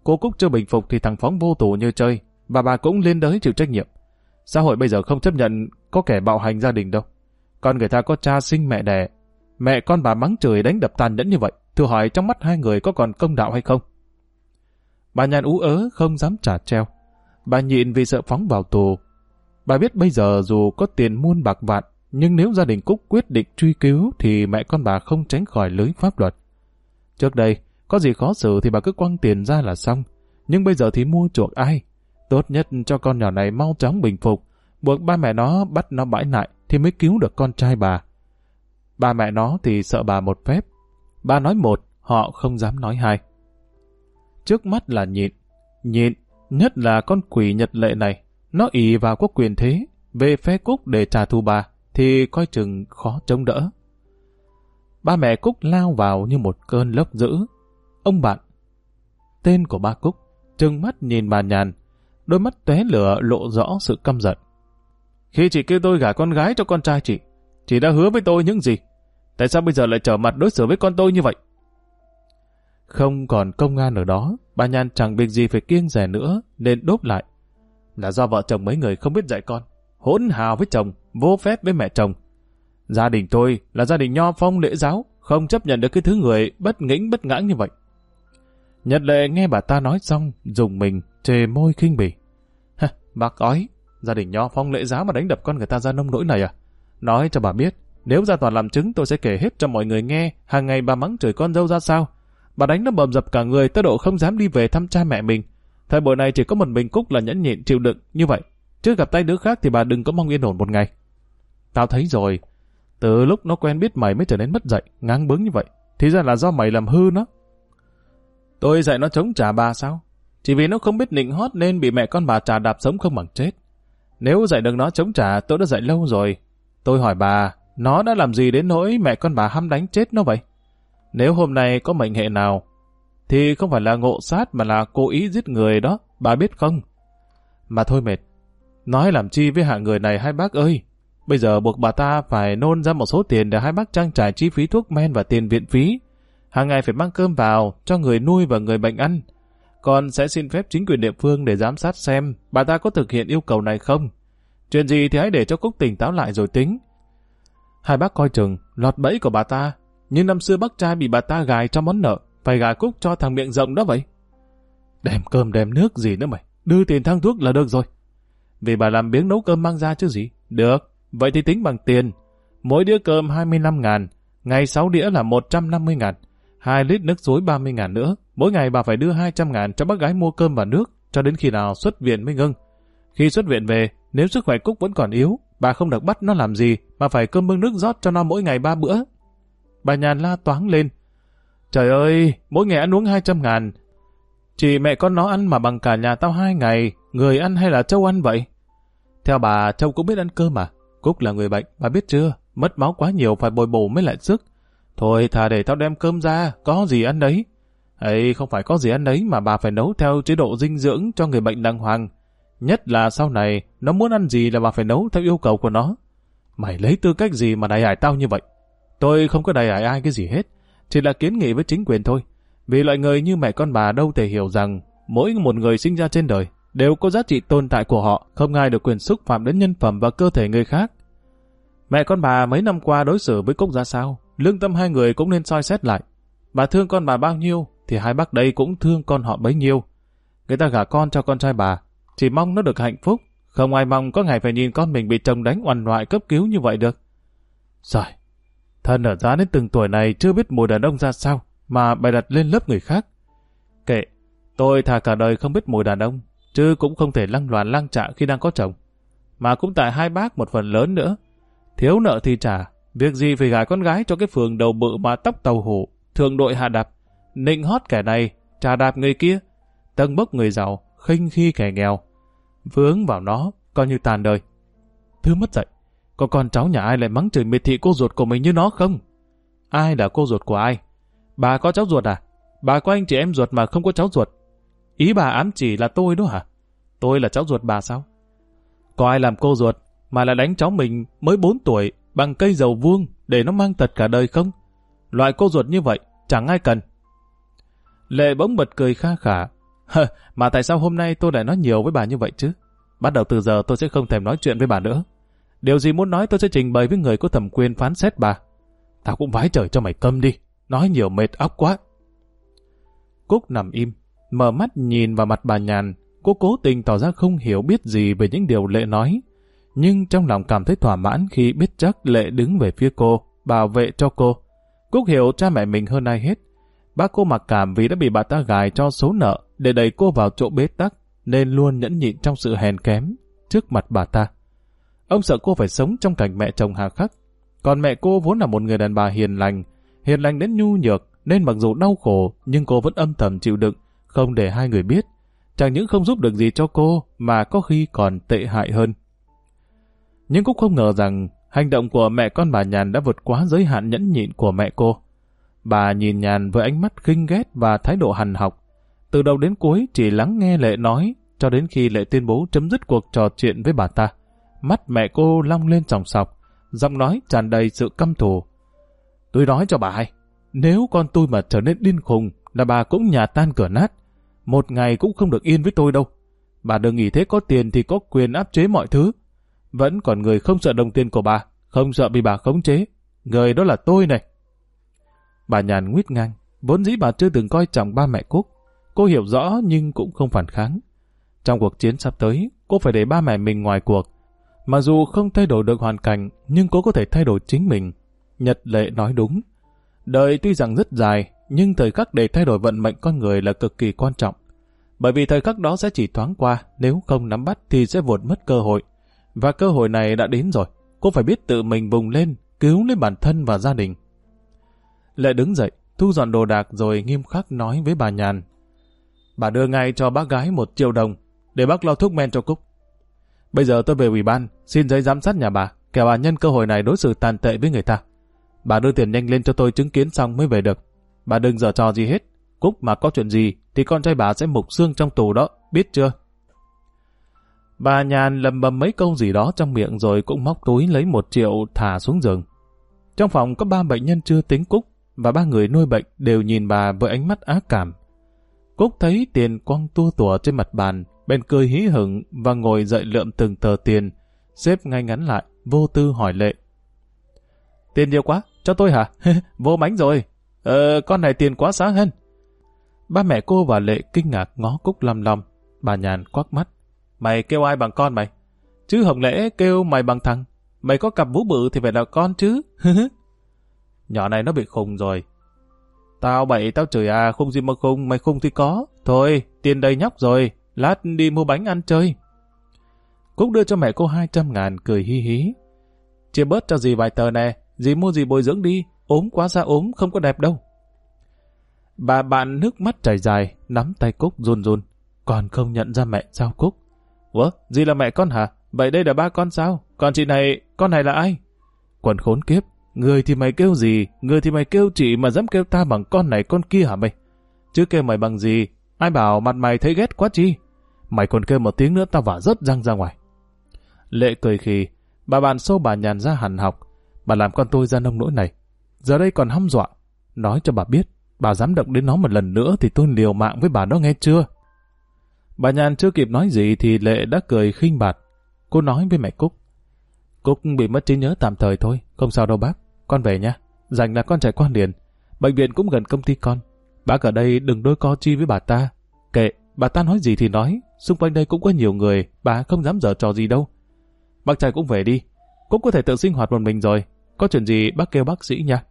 Cô Cúc chưa bình phục thì thằng Phóng vô tù như chơi, và bà cũng lên đới chịu trách nhiệm. Xã hội bây giờ không chấp nhận có kẻ bạo hành gia đình đâu. Con người ta có cha sinh mẹ đẻ. Mẹ con bà mắng trời đánh đập tàn nhẫn như vậy. Thử hỏi trong mắt hai người có còn công đạo hay không? Bà nhàn ú ớ không dám trả treo. Bà nhịn vì sợ phóng vào tù. Bà biết bây giờ dù có tiền muôn bạc vạn, nhưng nếu gia đình Cúc quyết định truy cứu thì mẹ con bà không tránh khỏi lưới pháp luật. Trước đây, có gì khó xử thì bà cứ quăng tiền ra là xong. Nhưng bây giờ thì mua chuộc ai? Tốt nhất cho con nhỏ này mau chóng bình phục, buộc ba mẹ nó bắt nó bãi nại thì mới cứu được con trai bà. Ba mẹ nó thì sợ bà một phép. Bà nói một, họ không dám nói hai. Trước mắt là nhịn, nhịn, nhất là con quỷ nhật lệ này. Nó ỷ vào quốc quyền thế, về phe Cúc để trả thù bà, thì coi chừng khó chống đỡ. Ba mẹ Cúc lao vào như một cơn lốc dữ. Ông bạn, tên của ba Cúc, trừng mắt nhìn bà nhàn, đôi mắt tóe lửa lộ rõ sự căm giận. Khi chị kêu tôi gả con gái cho con trai chị, chị đã hứa với tôi những gì? Tại sao bây giờ lại trở mặt đối xử với con tôi như vậy? Không còn công an ở đó, bà Nhàn chẳng việc gì phải kiêng rẻ nữa, nên đốt lại. Là do vợ chồng mấy người không biết dạy con, hỗn hào với chồng, vô phép với mẹ chồng. Gia đình tôi là gia đình nho phong lễ giáo, không chấp nhận được cái thứ người bất nghĩnh bất ngãng như vậy. Nhật lệ nghe bà ta nói xong, dùng mình, chề môi khinh bỉ. Bác ói, gia đình nho phong lễ giáo mà đánh đập con người ta ra nông nỗi này à? Nói cho bà biết, nếu ra tòa làm chứng tôi sẽ kể hết cho mọi người nghe, hàng ngày bà mắng chửi con dâu ra sao. Bà đánh nó bầm dập cả người tới độ không dám đi về thăm cha mẹ mình. Thời buổi này chỉ có một mình Cúc là nhẫn nhịn chịu đựng như vậy. Chứ gặp tay đứa khác thì bà đừng có mong yên ổn một ngày. Tao thấy rồi, từ lúc nó quen biết mày mới trở nên mất dạy, ngang bướng như vậy. Thì ra là do mày làm hư nó. Tôi dạy nó chống trả bà sao? Chỉ vì nó không biết nịnh hót nên bị mẹ con bà trà đạp sống không bằng chết. Nếu dạy được nó chống trả tôi đã dạy lâu rồi. Tôi hỏi bà, nó đã làm gì đến nỗi mẹ con bà hăm đánh chết nó vậy? Nếu hôm nay có mệnh hệ nào, thì không phải là ngộ sát mà là cố ý giết người đó, bà biết không? Mà thôi mệt, nói làm chi với hạng người này hai bác ơi? Bây giờ buộc bà ta phải nôn ra một số tiền để hai bác trang trải chi phí thuốc men và tiền viện phí. Hàng ngày phải mang cơm vào cho người nuôi và người bệnh ăn. Con sẽ xin phép chính quyền địa phương để giám sát xem bà ta có thực hiện yêu cầu này không. Chuyện gì thì hãy để cho Cúc tỉnh táo lại rồi tính. Hai bác coi chừng, lọt bẫy của bà ta. như năm xưa bác trai bị bà ta gài cho món nợ, phải gài Cúc cho thằng miệng rộng đó vậy. Đem cơm đem nước gì nữa mày, đưa tiền thang thuốc là được rồi. Vì bà làm biếng nấu cơm mang ra chứ gì. Được, vậy thì tính bằng tiền. Mỗi đĩa cơm 25 ngàn, ngày 6 đĩa là 150 ngàn. 2 lít nước suối 30 ngàn nữa. Mỗi ngày bà phải đưa 200 ngàn cho bác gái mua cơm và nước, cho đến khi nào xuất viện mới ngưng. Khi xuất viện về, nếu sức khỏe Cúc vẫn còn yếu, bà không được bắt nó làm gì, mà phải cơm bưng nước rót cho nó mỗi ngày ba bữa. Bà nhàn la toáng lên. Trời ơi, mỗi ngày ăn uống 200 ngàn. chị mẹ con nó ăn mà bằng cả nhà tao hai ngày, người ăn hay là Châu ăn vậy? Theo bà, Châu cũng biết ăn cơm mà. Cúc là người bệnh, bà biết chưa? Mất máu quá nhiều phải bồi bổ mới lại sức. Thôi thà để tao đem cơm ra, có gì ăn đấy ấy không phải có gì ăn đấy mà bà phải nấu theo chế độ dinh dưỡng cho người bệnh đàng hoàng. Nhất là sau này, nó muốn ăn gì là bà phải nấu theo yêu cầu của nó. Mày lấy tư cách gì mà đài ải tao như vậy? Tôi không có đài ải ai cái gì hết, chỉ là kiến nghị với chính quyền thôi. Vì loại người như mẹ con bà đâu thể hiểu rằng mỗi một người sinh ra trên đời đều có giá trị tồn tại của họ, không ai được quyền xúc phạm đến nhân phẩm và cơ thể người khác. Mẹ con bà mấy năm qua đối xử với Cúc ra sao, lương tâm hai người cũng nên soi xét lại. Bà thương con bà bao nhiêu, thì hai bác đây cũng thương con họ bấy nhiêu. Người ta gả con cho con trai bà, chỉ mong nó được hạnh phúc, không ai mong có ngày phải nhìn con mình bị chồng đánh oằn loại cấp cứu như vậy được. Rồi, thân ở giá đến từng tuổi này chưa biết mùi đàn ông ra sao, mà bày đặt lên lớp người khác. Kệ, tôi thà cả đời không biết mùi đàn ông, chứ cũng không thể lăng loàn lăng trạ khi đang có chồng. Mà cũng tại hai bác một phần lớn nữa. Thiếu nợ thì trả, việc gì phải gả con gái cho cái phường đầu bự mà tóc tàu hổ, thường đội hạ đạp, nịnh hót kẻ này, trà đạp người kia, tâng bốc người giàu, khinh khi kẻ nghèo. Vướng vào nó, coi như tàn đời. Thứ mất dậy, có con cháu nhà ai lại mắng chửi miệt thị cô ruột của mình như nó không? Ai là cô ruột của ai? Bà có cháu ruột à? Bà có anh chị em ruột mà không có cháu ruột. Ý bà ám chỉ là tôi đó hả? Tôi là cháu ruột bà sao? Có ai làm cô ruột mà lại đánh cháu mình mới 4 tuổi bằng cây dầu vuông để nó mang tật cả đời không? Loại cô ruột như vậy chẳng ai cần. Lệ bỗng bật cười kha khả. mà tại sao hôm nay tôi lại nói nhiều với bà như vậy chứ? Bắt đầu từ giờ tôi sẽ không thèm nói chuyện với bà nữa. Điều gì muốn nói tôi sẽ trình bày với người có thẩm quyền phán xét bà. Tao cũng vái trời cho mày câm đi. Nói nhiều mệt óc quá. Cúc nằm im, mở mắt nhìn vào mặt bà nhàn. Cô cố tình tỏ ra không hiểu biết gì về những điều Lệ nói. Nhưng trong lòng cảm thấy thỏa mãn khi biết chắc Lệ đứng về phía cô, bảo vệ cho cô. Cúc hiểu cha mẹ mình hơn ai hết. Bác cô mặc cảm vì đã bị bà ta gài cho số nợ để đẩy cô vào chỗ bế tắc, nên luôn nhẫn nhịn trong sự hèn kém trước mặt bà ta. Ông sợ cô phải sống trong cảnh mẹ chồng hà khắc. Còn mẹ cô vốn là một người đàn bà hiền lành, hiền lành đến nhu nhược, nên mặc dù đau khổ, nhưng cô vẫn âm thầm chịu đựng, không để hai người biết. Chẳng những không giúp được gì cho cô, mà có khi còn tệ hại hơn. Nhưng cũng không ngờ rằng hành động của mẹ con bà Nhàn đã vượt quá giới hạn nhẫn nhịn của mẹ cô. Bà nhìn Nhàn với ánh mắt khinh ghét và thái độ hằn học. Từ đầu đến cuối chỉ lắng nghe Lệ nói, cho đến khi Lệ tuyên bố chấm dứt cuộc trò chuyện với bà ta. Mắt mẹ cô long lên sòng sọc, giọng nói tràn đầy sự căm thù. Tôi nói cho bà hay, nếu con tôi mà trở nên điên khùng, là bà cũng nhà tan cửa nát. Một ngày cũng không được yên với tôi đâu. Bà đừng nghĩ thế có tiền thì có quyền áp chế mọi thứ. Vẫn còn người không sợ đồng tiền của bà, không sợ bị bà khống chế. Người đó là tôi này. Bà nhàn nguyết ngang, vốn dĩ bà chưa từng coi trọng ba mẹ Cúc. Cô hiểu rõ nhưng cũng không phản kháng. Trong cuộc chiến sắp tới, cô phải để ba mẹ mình ngoài cuộc. mà dù không thay đổi được hoàn cảnh, nhưng cô có thể thay đổi chính mình. Nhật Lệ nói đúng. Đời tuy rằng rất dài, nhưng thời khắc để thay đổi vận mệnh con người là cực kỳ quan trọng. Bởi vì thời khắc đó sẽ chỉ thoáng qua, nếu không nắm bắt thì sẽ vụt mất cơ hội. Và cơ hội này đã đến rồi, cô phải biết tự mình vùng lên, cứu lấy bản thân và gia đình. Lệ đứng dậy, thu dọn đồ đạc rồi nghiêm khắc nói với bà Nhàn. Bà đưa ngay cho bác gái một triệu đồng, để bác lo thuốc men cho Cúc. Bây giờ tôi về ủy ban, xin giấy giám sát nhà bà, kẻo bà nhân cơ hội này đối xử tàn tệ với người ta. Bà đưa tiền nhanh lên cho tôi chứng kiến xong mới về được. Bà đừng dở trò gì hết. Cúc mà có chuyện gì thì con trai bà sẽ mục xương trong tù đó, biết chưa? Bà nhàn lầm bầm mấy câu gì đó trong miệng rồi cũng móc túi lấy một triệu thả xuống giường. Trong phòng có ba bệnh nhân chưa tính Cúc và ba người nuôi bệnh đều nhìn bà với ánh mắt ác cảm. Cúc thấy tiền quăng tua tủa trên mặt bàn, bên cười hí hửng và ngồi dậy lượm từng tờ tiền, xếp ngay ngắn lại, vô tư hỏi lệ. Tiền nhiều quá, cho tôi hả? vô bánh rồi. Ờ, con này tiền quá sáng hơn. Ba mẹ cô và Lệ kinh ngạc ngó Cúc lăm lăm. Bà nhàn quắc mắt. Mày kêu ai bằng con mày? Chứ Hồng Lễ kêu mày bằng thằng. Mày có cặp vũ bự thì phải là con chứ. Nhỏ này nó bị khùng rồi. Tao bậy tao chửi à, không gì mà khùng, mày khùng thì có. Thôi, tiền đầy nhóc rồi, lát đi mua bánh ăn chơi. Cúc đưa cho mẹ cô 200 ngàn cười hi hí. Chia bớt cho gì vài tờ nè, dì mua gì bồi dưỡng đi, ốm quá ra ốm không có đẹp đâu. Bà bạn nước mắt chảy dài, nắm tay Cúc run run, còn không nhận ra mẹ sao Cúc. Ủa, dì là mẹ con hả? Vậy đây là ba con sao? Còn chị này, con này là ai? Quần khốn kiếp, người thì mày kêu gì, người thì mày kêu chị mà dám kêu ta bằng con này con kia hả mày? Chứ kêu mày bằng gì, ai bảo mặt mày thấy ghét quá chi? Mày còn kêu một tiếng nữa tao vả rớt răng ra ngoài. Lệ cười khì, bà bạn sâu bà nhàn ra hẳn học, bà làm con tôi ra nông nỗi này. Giờ đây còn hăm dọa, nói cho bà biết, bà dám động đến nó một lần nữa thì tôi liều mạng với bà đó nghe chưa? Bà nhàn chưa kịp nói gì thì Lệ đã cười khinh bạt. Cô nói với mẹ Cúc. Cúc bị mất trí nhớ tạm thời thôi, không sao đâu bác. Con về nha, dành là con trẻ con liền. Bệnh viện cũng gần công ty con. Bác ở đây đừng đôi co chi với bà ta. Kệ, bà ta nói gì thì nói, xung quanh đây cũng có nhiều người, bà không dám dở trò gì đâu. Bác trai cũng về đi, cũng có thể tự sinh hoạt một mình rồi, có chuyện gì bác kêu bác sĩ nha.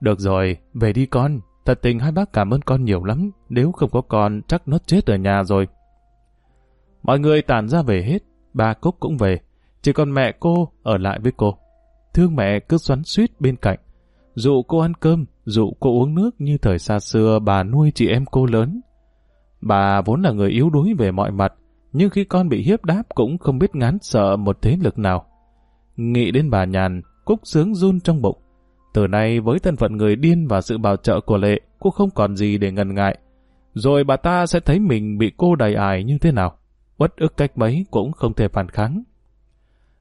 Được rồi, về đi con, thật tình hai bác cảm ơn con nhiều lắm, nếu không có con chắc nó chết ở nhà rồi. Mọi người tản ra về hết, ba Cúc cũng về, chỉ còn mẹ cô ở lại với cô. Thương mẹ cứ xoắn suýt bên cạnh, dụ cô ăn cơm, dụ cô uống nước như thời xa xưa bà nuôi chị em cô lớn. Bà vốn là người yếu đuối về mọi mặt, nhưng khi con bị hiếp đáp cũng không biết ngán sợ một thế lực nào. Nghĩ đến bà nhàn, Cúc sướng run trong bụng. Từ nay với thân phận người điên và sự bảo trợ của Lệ, cô không còn gì để ngần ngại. Rồi bà ta sẽ thấy mình bị cô đầy ải như thế nào. Uất ức cách mấy cũng không thể phản kháng.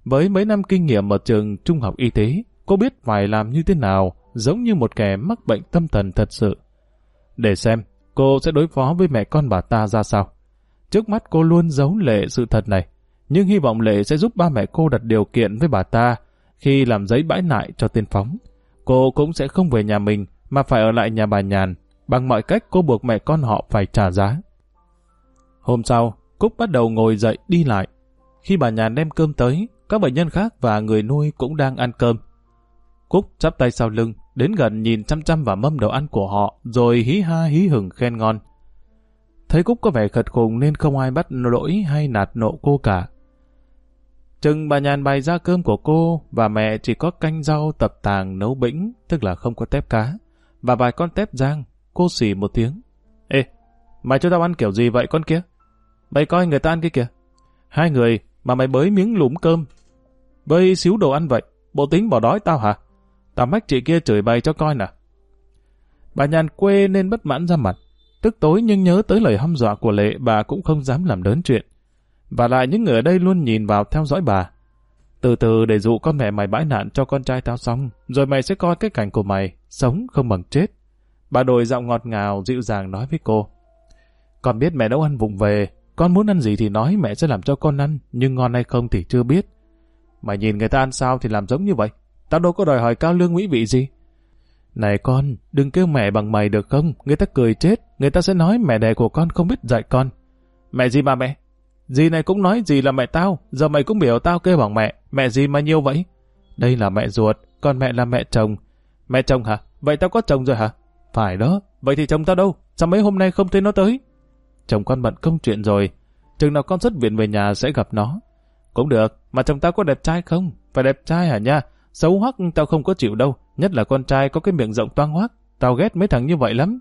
Với mấy năm kinh nghiệm ở trường trung học y tế, cô biết phải làm như thế nào, giống như một kẻ mắc bệnh tâm thần thật sự. Để xem, cô sẽ đối phó với mẹ con bà ta ra sao. Trước mắt cô luôn giấu lệ sự thật này, nhưng hy vọng lệ sẽ giúp ba mẹ cô đặt điều kiện với bà ta khi làm giấy bãi nại cho tiên phóng. Cô cũng sẽ không về nhà mình mà phải ở lại nhà bà Nhàn. Bằng mọi cách cô buộc mẹ con họ phải trả giá. Hôm sau, Cúc bắt đầu ngồi dậy đi lại. Khi bà Nhàn đem cơm tới, các bệnh nhân khác và người nuôi cũng đang ăn cơm. Cúc chắp tay sau lưng, đến gần nhìn chăm chăm vào mâm đồ ăn của họ, rồi hí ha hí hửng khen ngon. Thấy Cúc có vẻ khật khùng nên không ai bắt lỗi hay nạt nộ cô cả. Chừng bà nhàn bày ra cơm của cô và mẹ chỉ có canh rau tập tàng nấu bĩnh, tức là không có tép cá, và vài con tép rang, cô xỉ một tiếng. Ê, mày cho tao ăn kiểu gì vậy con kia? Mày coi người ta ăn kia kìa. Hai người mà mày bới miếng lúm cơm. Bơi xíu đồ ăn vậy, bộ tính bỏ đói tao hả? Tao mách chị kia chửi bày cho coi nè. Bà nhàn quê nên bất mãn ra mặt. Tức tối nhưng nhớ tới lời hăm dọa của Lệ bà cũng không dám làm lớn chuyện. Và lại những người ở đây luôn nhìn vào theo dõi bà. Từ từ để dụ con mẹ mày bãi nạn cho con trai tao xong, rồi mày sẽ coi cái cảnh của mày, sống không bằng chết. Bà đổi giọng ngọt ngào, dịu dàng nói với cô. Con biết mẹ nấu ăn vụng về, con muốn ăn gì thì nói mẹ sẽ làm cho con ăn, nhưng ngon hay không thì chưa biết. Mày nhìn người ta ăn sao thì làm giống như vậy. Tao đâu có đòi hỏi cao lương mỹ vị gì. Này con, đừng kêu mẹ bằng mày được không? Người ta cười chết, người ta sẽ nói mẹ đẻ của con không biết dạy con. Mẹ gì mà mẹ? Dì này cũng nói gì là mẹ tao, giờ mày cũng biểu tao kêu bằng mẹ, mẹ gì mà nhiều vậy? Đây là mẹ ruột, còn mẹ là mẹ chồng. Mẹ chồng hả? Vậy tao có chồng rồi hả? Phải đó, vậy thì chồng tao đâu? Sao mấy hôm nay không thấy nó tới? Chồng con bận công chuyện rồi, chừng nào con xuất viện về nhà sẽ gặp nó. Cũng được, mà chồng tao có đẹp trai không? Phải đẹp trai hả nha? Xấu hoắc tao không có chịu đâu, nhất là con trai có cái miệng rộng toang hoắc. Tao ghét mấy thằng như vậy lắm.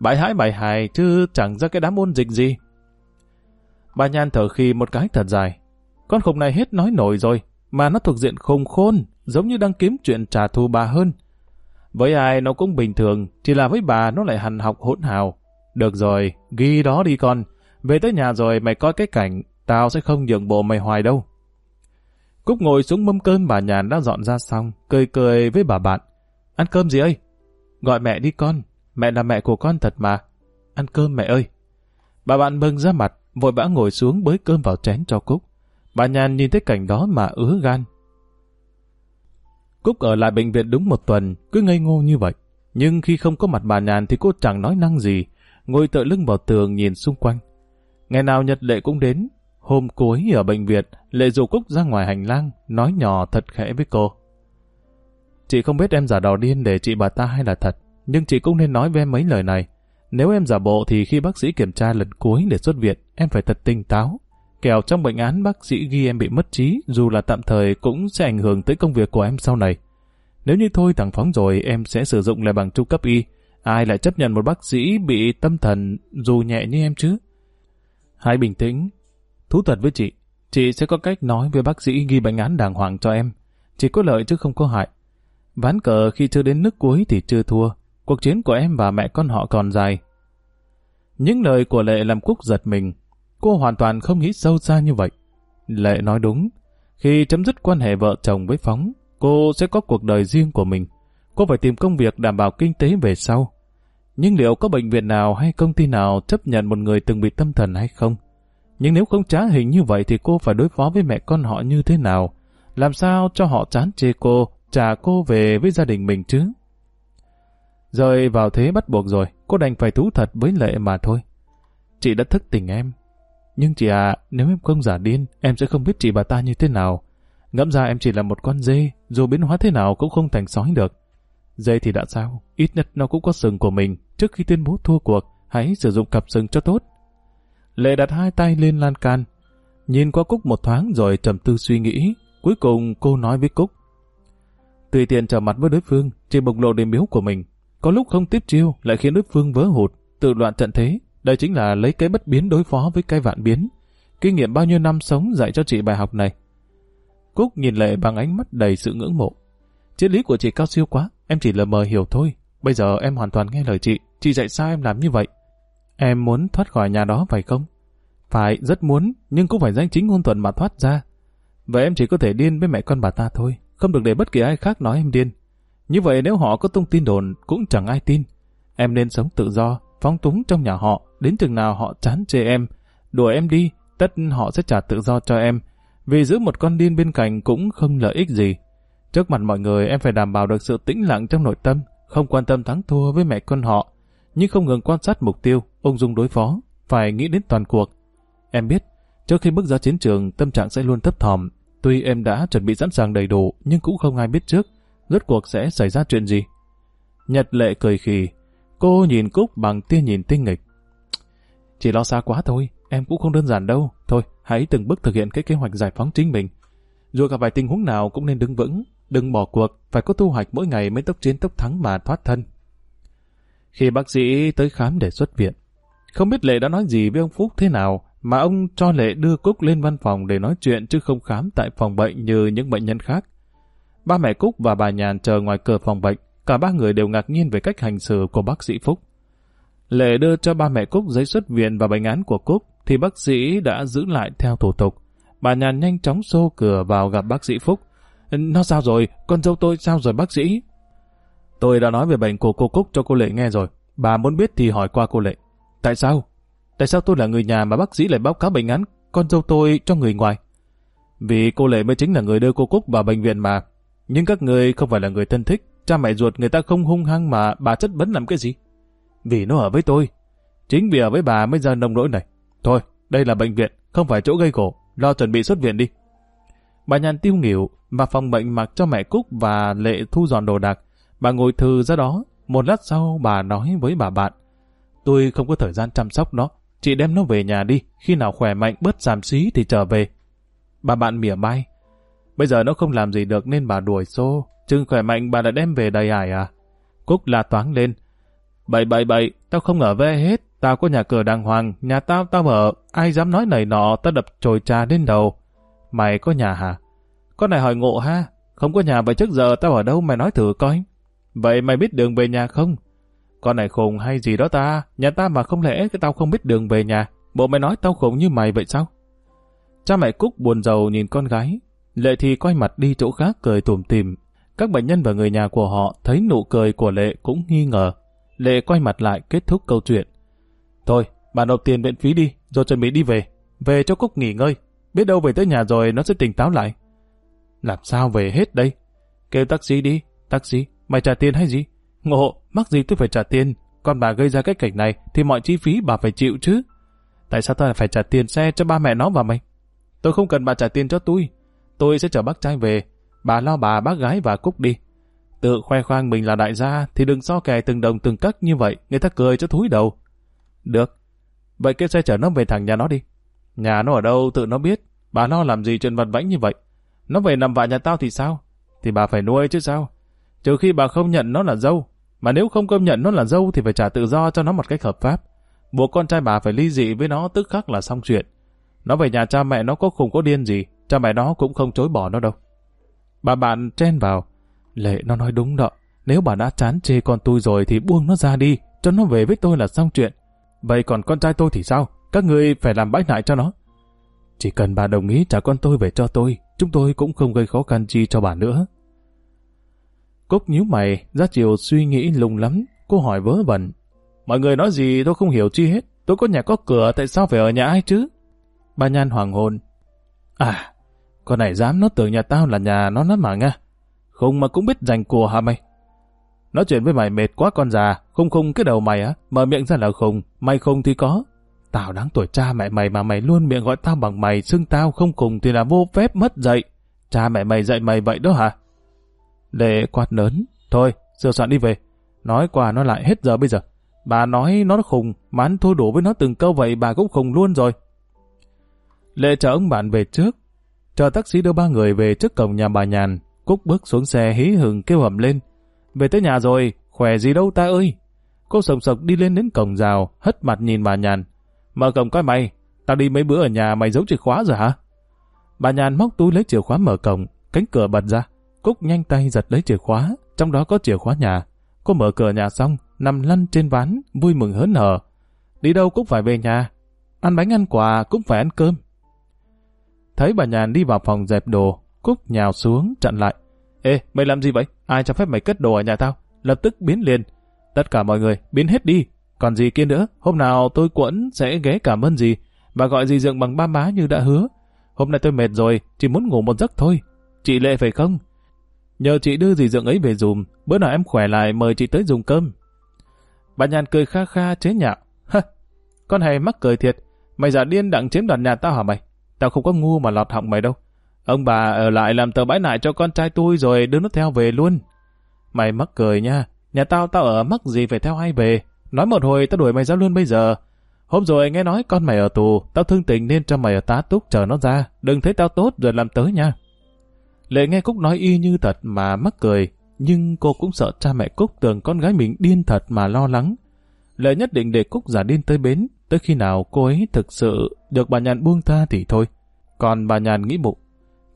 Bãi hãi bài hài chứ chẳng ra cái đám ôn dịch gì. Bà Nhan thở khi một cái thật dài. Con khùng này hết nói nổi rồi, mà nó thuộc diện khùng khôn, giống như đang kiếm chuyện trả thù bà hơn. Với ai nó cũng bình thường, chỉ là với bà nó lại hằn học hỗn hào. Được rồi, ghi đó đi con. Về tới nhà rồi mày coi cái cảnh, tao sẽ không nhượng bộ mày hoài đâu. Cúc ngồi xuống mâm cơm bà nhàn đã dọn ra xong, cười cười với bà bạn. Ăn cơm gì ơi? Gọi mẹ đi con, mẹ là mẹ của con thật mà. Ăn cơm mẹ ơi. Bà bạn mừng ra mặt, vội vã ngồi xuống bới cơm vào chén cho Cúc. Bà nhàn nhìn thấy cảnh đó mà ứa gan. Cúc ở lại bệnh viện đúng một tuần, cứ ngây ngô như vậy. Nhưng khi không có mặt bà nhàn thì cô chẳng nói năng gì, ngồi tựa lưng vào tường nhìn xung quanh. Ngày nào Nhật Lệ cũng đến, hôm cuối ở bệnh viện, Lệ dụ Cúc ra ngoài hành lang, nói nhỏ thật khẽ với cô. Chị không biết em giả đò điên để chị bà ta hay là thật, nhưng chị cũng nên nói với em mấy lời này. Nếu em giả bộ thì khi bác sĩ kiểm tra lần cuối để xuất viện, em phải thật tinh táo. Kẻo trong bệnh án bác sĩ ghi em bị mất trí, dù là tạm thời cũng sẽ ảnh hưởng tới công việc của em sau này. Nếu như thôi thẳng phóng rồi, em sẽ sử dụng lại bằng trung cấp y. Ai lại chấp nhận một bác sĩ bị tâm thần dù nhẹ như em chứ? Hãy bình tĩnh. Thú thật với chị, chị sẽ có cách nói với bác sĩ ghi bệnh án đàng hoàng cho em. Chỉ có lợi chứ không có hại. Ván cờ khi chưa đến nước cuối thì chưa thua. Cuộc chiến của em và mẹ con họ còn dài. Những lời của Lệ làm Cúc giật mình. Cô hoàn toàn không nghĩ sâu xa như vậy. Lệ nói đúng. Khi chấm dứt quan hệ vợ chồng với Phóng, cô sẽ có cuộc đời riêng của mình. Cô phải tìm công việc đảm bảo kinh tế về sau. Nhưng liệu có bệnh viện nào hay công ty nào chấp nhận một người từng bị tâm thần hay không? Nhưng nếu không trá hình như vậy thì cô phải đối phó với mẹ con họ như thế nào? Làm sao cho họ chán chê cô, trả cô về với gia đình mình chứ? Rời vào thế bắt buộc rồi, cô đành phải thú thật với Lệ mà thôi. Chị đã thức tỉnh em. Nhưng chị à, nếu em không giả điên, em sẽ không biết chị bà ta như thế nào. Ngẫm ra em chỉ là một con dê, dù biến hóa thế nào cũng không thành sói được. Dê thì đã sao, ít nhất nó cũng có sừng của mình. Trước khi tuyên bố thua cuộc, hãy sử dụng cặp sừng cho tốt. Lệ đặt hai tay lên lan can, nhìn qua Cúc một thoáng rồi trầm tư suy nghĩ. Cuối cùng cô nói với Cúc. Tùy tiện trở mặt với đối phương, chỉ bộc lộ điểm yếu của mình. Có lúc không tiếp chiêu lại khiến đối phương vỡ hụt, tự loạn trận thế. Đây chính là lấy cái bất biến đối phó với cái vạn biến. Kinh nghiệm bao nhiêu năm sống dạy cho chị bài học này. Cúc nhìn Lệ bằng ánh mắt đầy sự ngưỡng mộ. Triết lý của chị cao siêu quá, em chỉ lờ mờ hiểu thôi. Bây giờ em hoàn toàn nghe lời chị, chị dạy sao em làm như vậy? Em muốn thoát khỏi nhà đó phải không? Phải, rất muốn, nhưng cũng phải danh chính ngôn thuận mà thoát ra. Vậy em chỉ có thể điên với mẹ con bà ta thôi, không được để bất kỳ ai khác nói em điên. Như vậy nếu họ có tung tin đồn cũng chẳng ai tin. Em nên sống tự do, phóng túng trong nhà họ, đến chừng nào họ chán chê em, đuổi em đi, tất họ sẽ trả tự do cho em, vì giữ một con điên bên cạnh cũng không lợi ích gì. Trước mặt mọi người em phải đảm bảo được sự tĩnh lặng trong nội tâm, không quan tâm thắng thua với mẹ con họ, nhưng không ngừng quan sát mục tiêu, ung dung đối phó, phải nghĩ đến toàn cuộc. Em biết, trước khi bước ra chiến trường, tâm trạng sẽ luôn thấp thỏm. Tuy em đã chuẩn bị sẵn sàng đầy đủ, nhưng cũng không ai biết trước, rốt cuộc sẽ xảy ra chuyện gì. Nhật lệ cười khì, cô nhìn Cúc bằng tia nhìn tinh nghịch. Chỉ lo xa quá thôi, em cũng không đơn giản đâu. Thôi, hãy từng bước thực hiện cái kế hoạch giải phóng chính mình. Dù gặp phải tình huống nào cũng nên đứng vững, đừng bỏ cuộc, phải có thu hoạch mỗi ngày mới tốc chiến tốc thắng mà thoát thân. Khi bác sĩ tới khám để xuất viện, không biết Lệ đã nói gì với ông Phúc thế nào mà ông cho Lệ đưa Cúc lên văn phòng để nói chuyện chứ không khám tại phòng bệnh như những bệnh nhân khác. Ba mẹ Cúc và bà Nhàn chờ ngoài cửa phòng bệnh, cả ba người đều ngạc nhiên về cách hành xử của bác sĩ Phúc. Lệ đưa cho ba mẹ Cúc giấy xuất viện và bệnh án của Cúc, thì bác sĩ đã giữ lại theo thủ tục. Bà Nhàn nhanh chóng xô cửa vào gặp bác sĩ Phúc. Nó sao rồi? Con dâu tôi sao rồi bác sĩ? Tôi đã nói về bệnh của cô Cúc cho cô Lệ nghe rồi. Bà muốn biết thì hỏi qua cô Lệ. Tại sao? Tại sao tôi là người nhà mà bác sĩ lại báo cáo bệnh án con dâu tôi cho người ngoài? Vì cô Lệ mới chính là người đưa cô Cúc vào bệnh viện mà. Nhưng các người không phải là người thân thích. Cha mẹ ruột người ta không hung hăng mà bà chất vấn làm cái gì? Vì nó ở với tôi. Chính vì ở với bà mới ra nông nỗi này. Thôi, đây là bệnh viện, không phải chỗ gây gỗ. Lo chuẩn bị xuất viện đi. Bà nhàn tiêu nghỉu, và phòng bệnh mặc cho mẹ Cúc và Lệ thu dọn đồ đạc. Bà ngồi thư ra đó. Một lát sau bà nói với bà bạn. Tôi không có thời gian chăm sóc nó. Chị đem nó về nhà đi. Khi nào khỏe mạnh bớt giảm xí thì trở về. Bà bạn mỉa mai. Bây giờ nó không làm gì được nên bà đuổi xô. Chừng khỏe mạnh bà đã đem về đầy ải à? Cúc la toáng lên. Bậy bậy bậy, tao không ở về hết. Tao có nhà cửa đàng hoàng, nhà tao tao ở. Ai dám nói này nọ, tao đập trồi trà lên đầu. Mày có nhà hả? Con này hỏi ngộ ha. Không có nhà vậy trước giờ tao ở đâu mày nói thử coi. Vậy mày biết đường về nhà không? Con này khùng hay gì đó ta? Nhà ta mà không lẽ cái tao không biết đường về nhà? Bộ mày nói tao khùng như mày vậy sao? Cha mẹ Cúc buồn rầu nhìn con gái. Lệ thì quay mặt đi chỗ khác cười tủm tìm. Các bệnh nhân và người nhà của họ thấy nụ cười của Lệ cũng nghi ngờ. Lệ quay mặt lại kết thúc câu chuyện. Thôi, bà nộp tiền viện phí đi, rồi chuẩn bị đi về. Về cho Cúc nghỉ ngơi. Biết đâu về tới nhà rồi nó sẽ tỉnh táo lại. Làm sao về hết đây? Kêu taxi đi, taxi, mày trả tiền hay gì? Ngộ, mắc gì tôi phải trả tiền? Còn bà gây ra cái cảnh này thì mọi chi phí bà phải chịu chứ. Tại sao tôi phải trả tiền xe cho ba mẹ nó và mày? Tôi không cần bà trả tiền cho tôi. Tôi sẽ chở bác trai về. Bà lo bà bác gái và Cúc đi. Tự khoe khoang mình là đại gia thì đừng so kè từng đồng từng cắt như vậy. Người ta cười cho thúi đầu. Được. Vậy cái xe chở nó về thẳng nhà nó đi. Nhà nó ở đâu tự nó biết. Bà lo làm gì chuyện vật vãnh như vậy. Nó về nằm vạ nhà tao thì sao? Thì bà phải nuôi chứ sao? Trừ khi bà không nhận nó là dâu. Mà nếu không công nhận nó là dâu thì phải trả tự do cho nó một cách hợp pháp. Buộc con trai bà phải ly dị với nó tức khắc là xong chuyện. Nó về nhà cha mẹ nó có khùng có điên gì, cha mẹ nó cũng không chối bỏ nó đâu. Bà bạn chen vào. Lệ nó nói đúng đó. Nếu bà đã chán chê con tôi rồi thì buông nó ra đi, cho nó về với tôi là xong chuyện. Vậy còn con trai tôi thì sao? Các người phải làm bãi nại cho nó. Chỉ cần bà đồng ý trả con tôi về cho tôi, chúng tôi cũng không gây khó khăn chi cho bà nữa. Cúc nhíu mày, ra chiều suy nghĩ lung lắm, cô hỏi vớ vẩn. Mọi người nói gì tôi không hiểu chi hết, tôi có nhà có cửa tại sao phải ở nhà ai chứ? Bà Nhan hoàng hồn. À, con này dám nó tưởng nhà tao là nhà nó nát mà nha. Không mà cũng biết dành của hả mày? Nói chuyện với mày mệt quá con già, không không cái đầu mày á, mở miệng ra là khùng, mày không thì có. Tao đáng tuổi cha mẹ mày mà mày luôn miệng gọi tao bằng mày, xưng tao không cùng thì là vô phép mất dạy. Cha mẹ mày dạy mày vậy đó hả? Lệ quạt lớn, thôi, sửa soạn đi về. Nói qua nó lại hết giờ bây giờ. Bà nói nó khùng, mà anh thua đủ với nó từng câu vậy bà cũng khùng luôn rồi. Lệ chở ông bạn về trước. Chờ taxi đưa ba người về trước cổng nhà bà Nhàn. Cúc bước xuống xe hí hừng kêu hầm lên. Về tới nhà rồi, khỏe gì đâu ta ơi. Cô sồng sộc đi lên đến cổng rào, hất mặt nhìn bà Nhàn. Mở cổng coi mày, tao đi mấy bữa ở nhà mày giấu chìa khóa rồi hả? Bà Nhàn móc túi lấy chìa khóa mở cổng, cánh cửa bật ra. Cúc nhanh tay giật lấy chìa khóa, trong đó có chìa khóa nhà. Cô mở cửa nhà xong, nằm lăn trên ván, vui mừng hớn hở. Đi đâu cũng phải về nhà. Ăn bánh ăn quà cũng phải ăn cơm. Thấy bà Nhàn đi vào phòng dẹp đồ, Cúc nhào xuống, chặn lại. Ê, mày làm gì vậy? Ai cho phép mày cất đồ ở nhà tao? Lập tức biến liền. Tất cả mọi người, biến hết đi. Còn gì kia nữa, hôm nào tôi quẫn sẽ ghé cảm ơn gì, và gọi gì dượng bằng ba má như đã hứa. Hôm nay tôi mệt rồi, chỉ muốn ngủ một giấc thôi. Chị Lệ phải không? Nhờ chị đưa dì dượng ấy về dùm, bữa nào em khỏe lại mời chị tới dùng cơm. Bà nhàn cười kha kha chế nhạo. Hơ, con hề mắc cười thiệt. Mày giả điên đặng chiếm đoạt nhà tao hả mày? Tao không có ngu mà lọt họng mày đâu. Ông bà ở lại làm tờ bãi nại cho con trai tôi rồi đưa nó theo về luôn. Mày mắc cười nha. Nhà tao tao ở mắc gì phải theo ai về. Nói một hồi tao đuổi mày ra luôn bây giờ. Hôm rồi nghe nói con mày ở tù, tao thương tình nên cho mày ở tá túc chờ nó ra. Đừng thấy tao tốt rồi làm tới nha. Lệ nghe Cúc nói y như thật mà mắc cười, nhưng cô cũng sợ cha mẹ Cúc tưởng con gái mình điên thật mà lo lắng. Lệ nhất định để Cúc giả điên tới bến, tới khi nào cô ấy thực sự được bà Nhàn buông tha thì thôi. Còn bà Nhàn nghĩ bụng,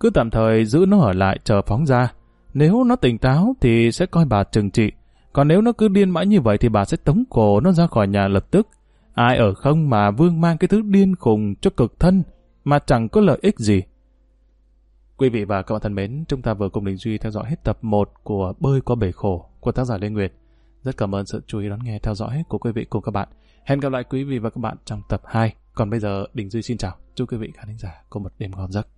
cứ tạm thời giữ nó ở lại chờ phóng ra. Nếu nó tỉnh táo thì sẽ coi bà trừng trị, còn nếu nó cứ điên mãi như vậy thì bà sẽ tống cổ nó ra khỏi nhà lập tức. Ai ở không mà Vương mang cái thứ điên khùng cho cực thân mà chẳng có lợi ích gì. Quý vị và các bạn thân mến, chúng ta vừa cùng Đình Duy theo dõi hết tập 1 của Bơi qua bể khổ của tác giả Lê Nguyệt. Rất cảm ơn sự chú ý đón nghe theo dõi của quý vị cùng các bạn. Hẹn gặp lại quý vị và các bạn trong tập 2. Còn bây giờ, Đình Duy xin chào. Chúc quý vị khán giả có một đêm ngon giấc.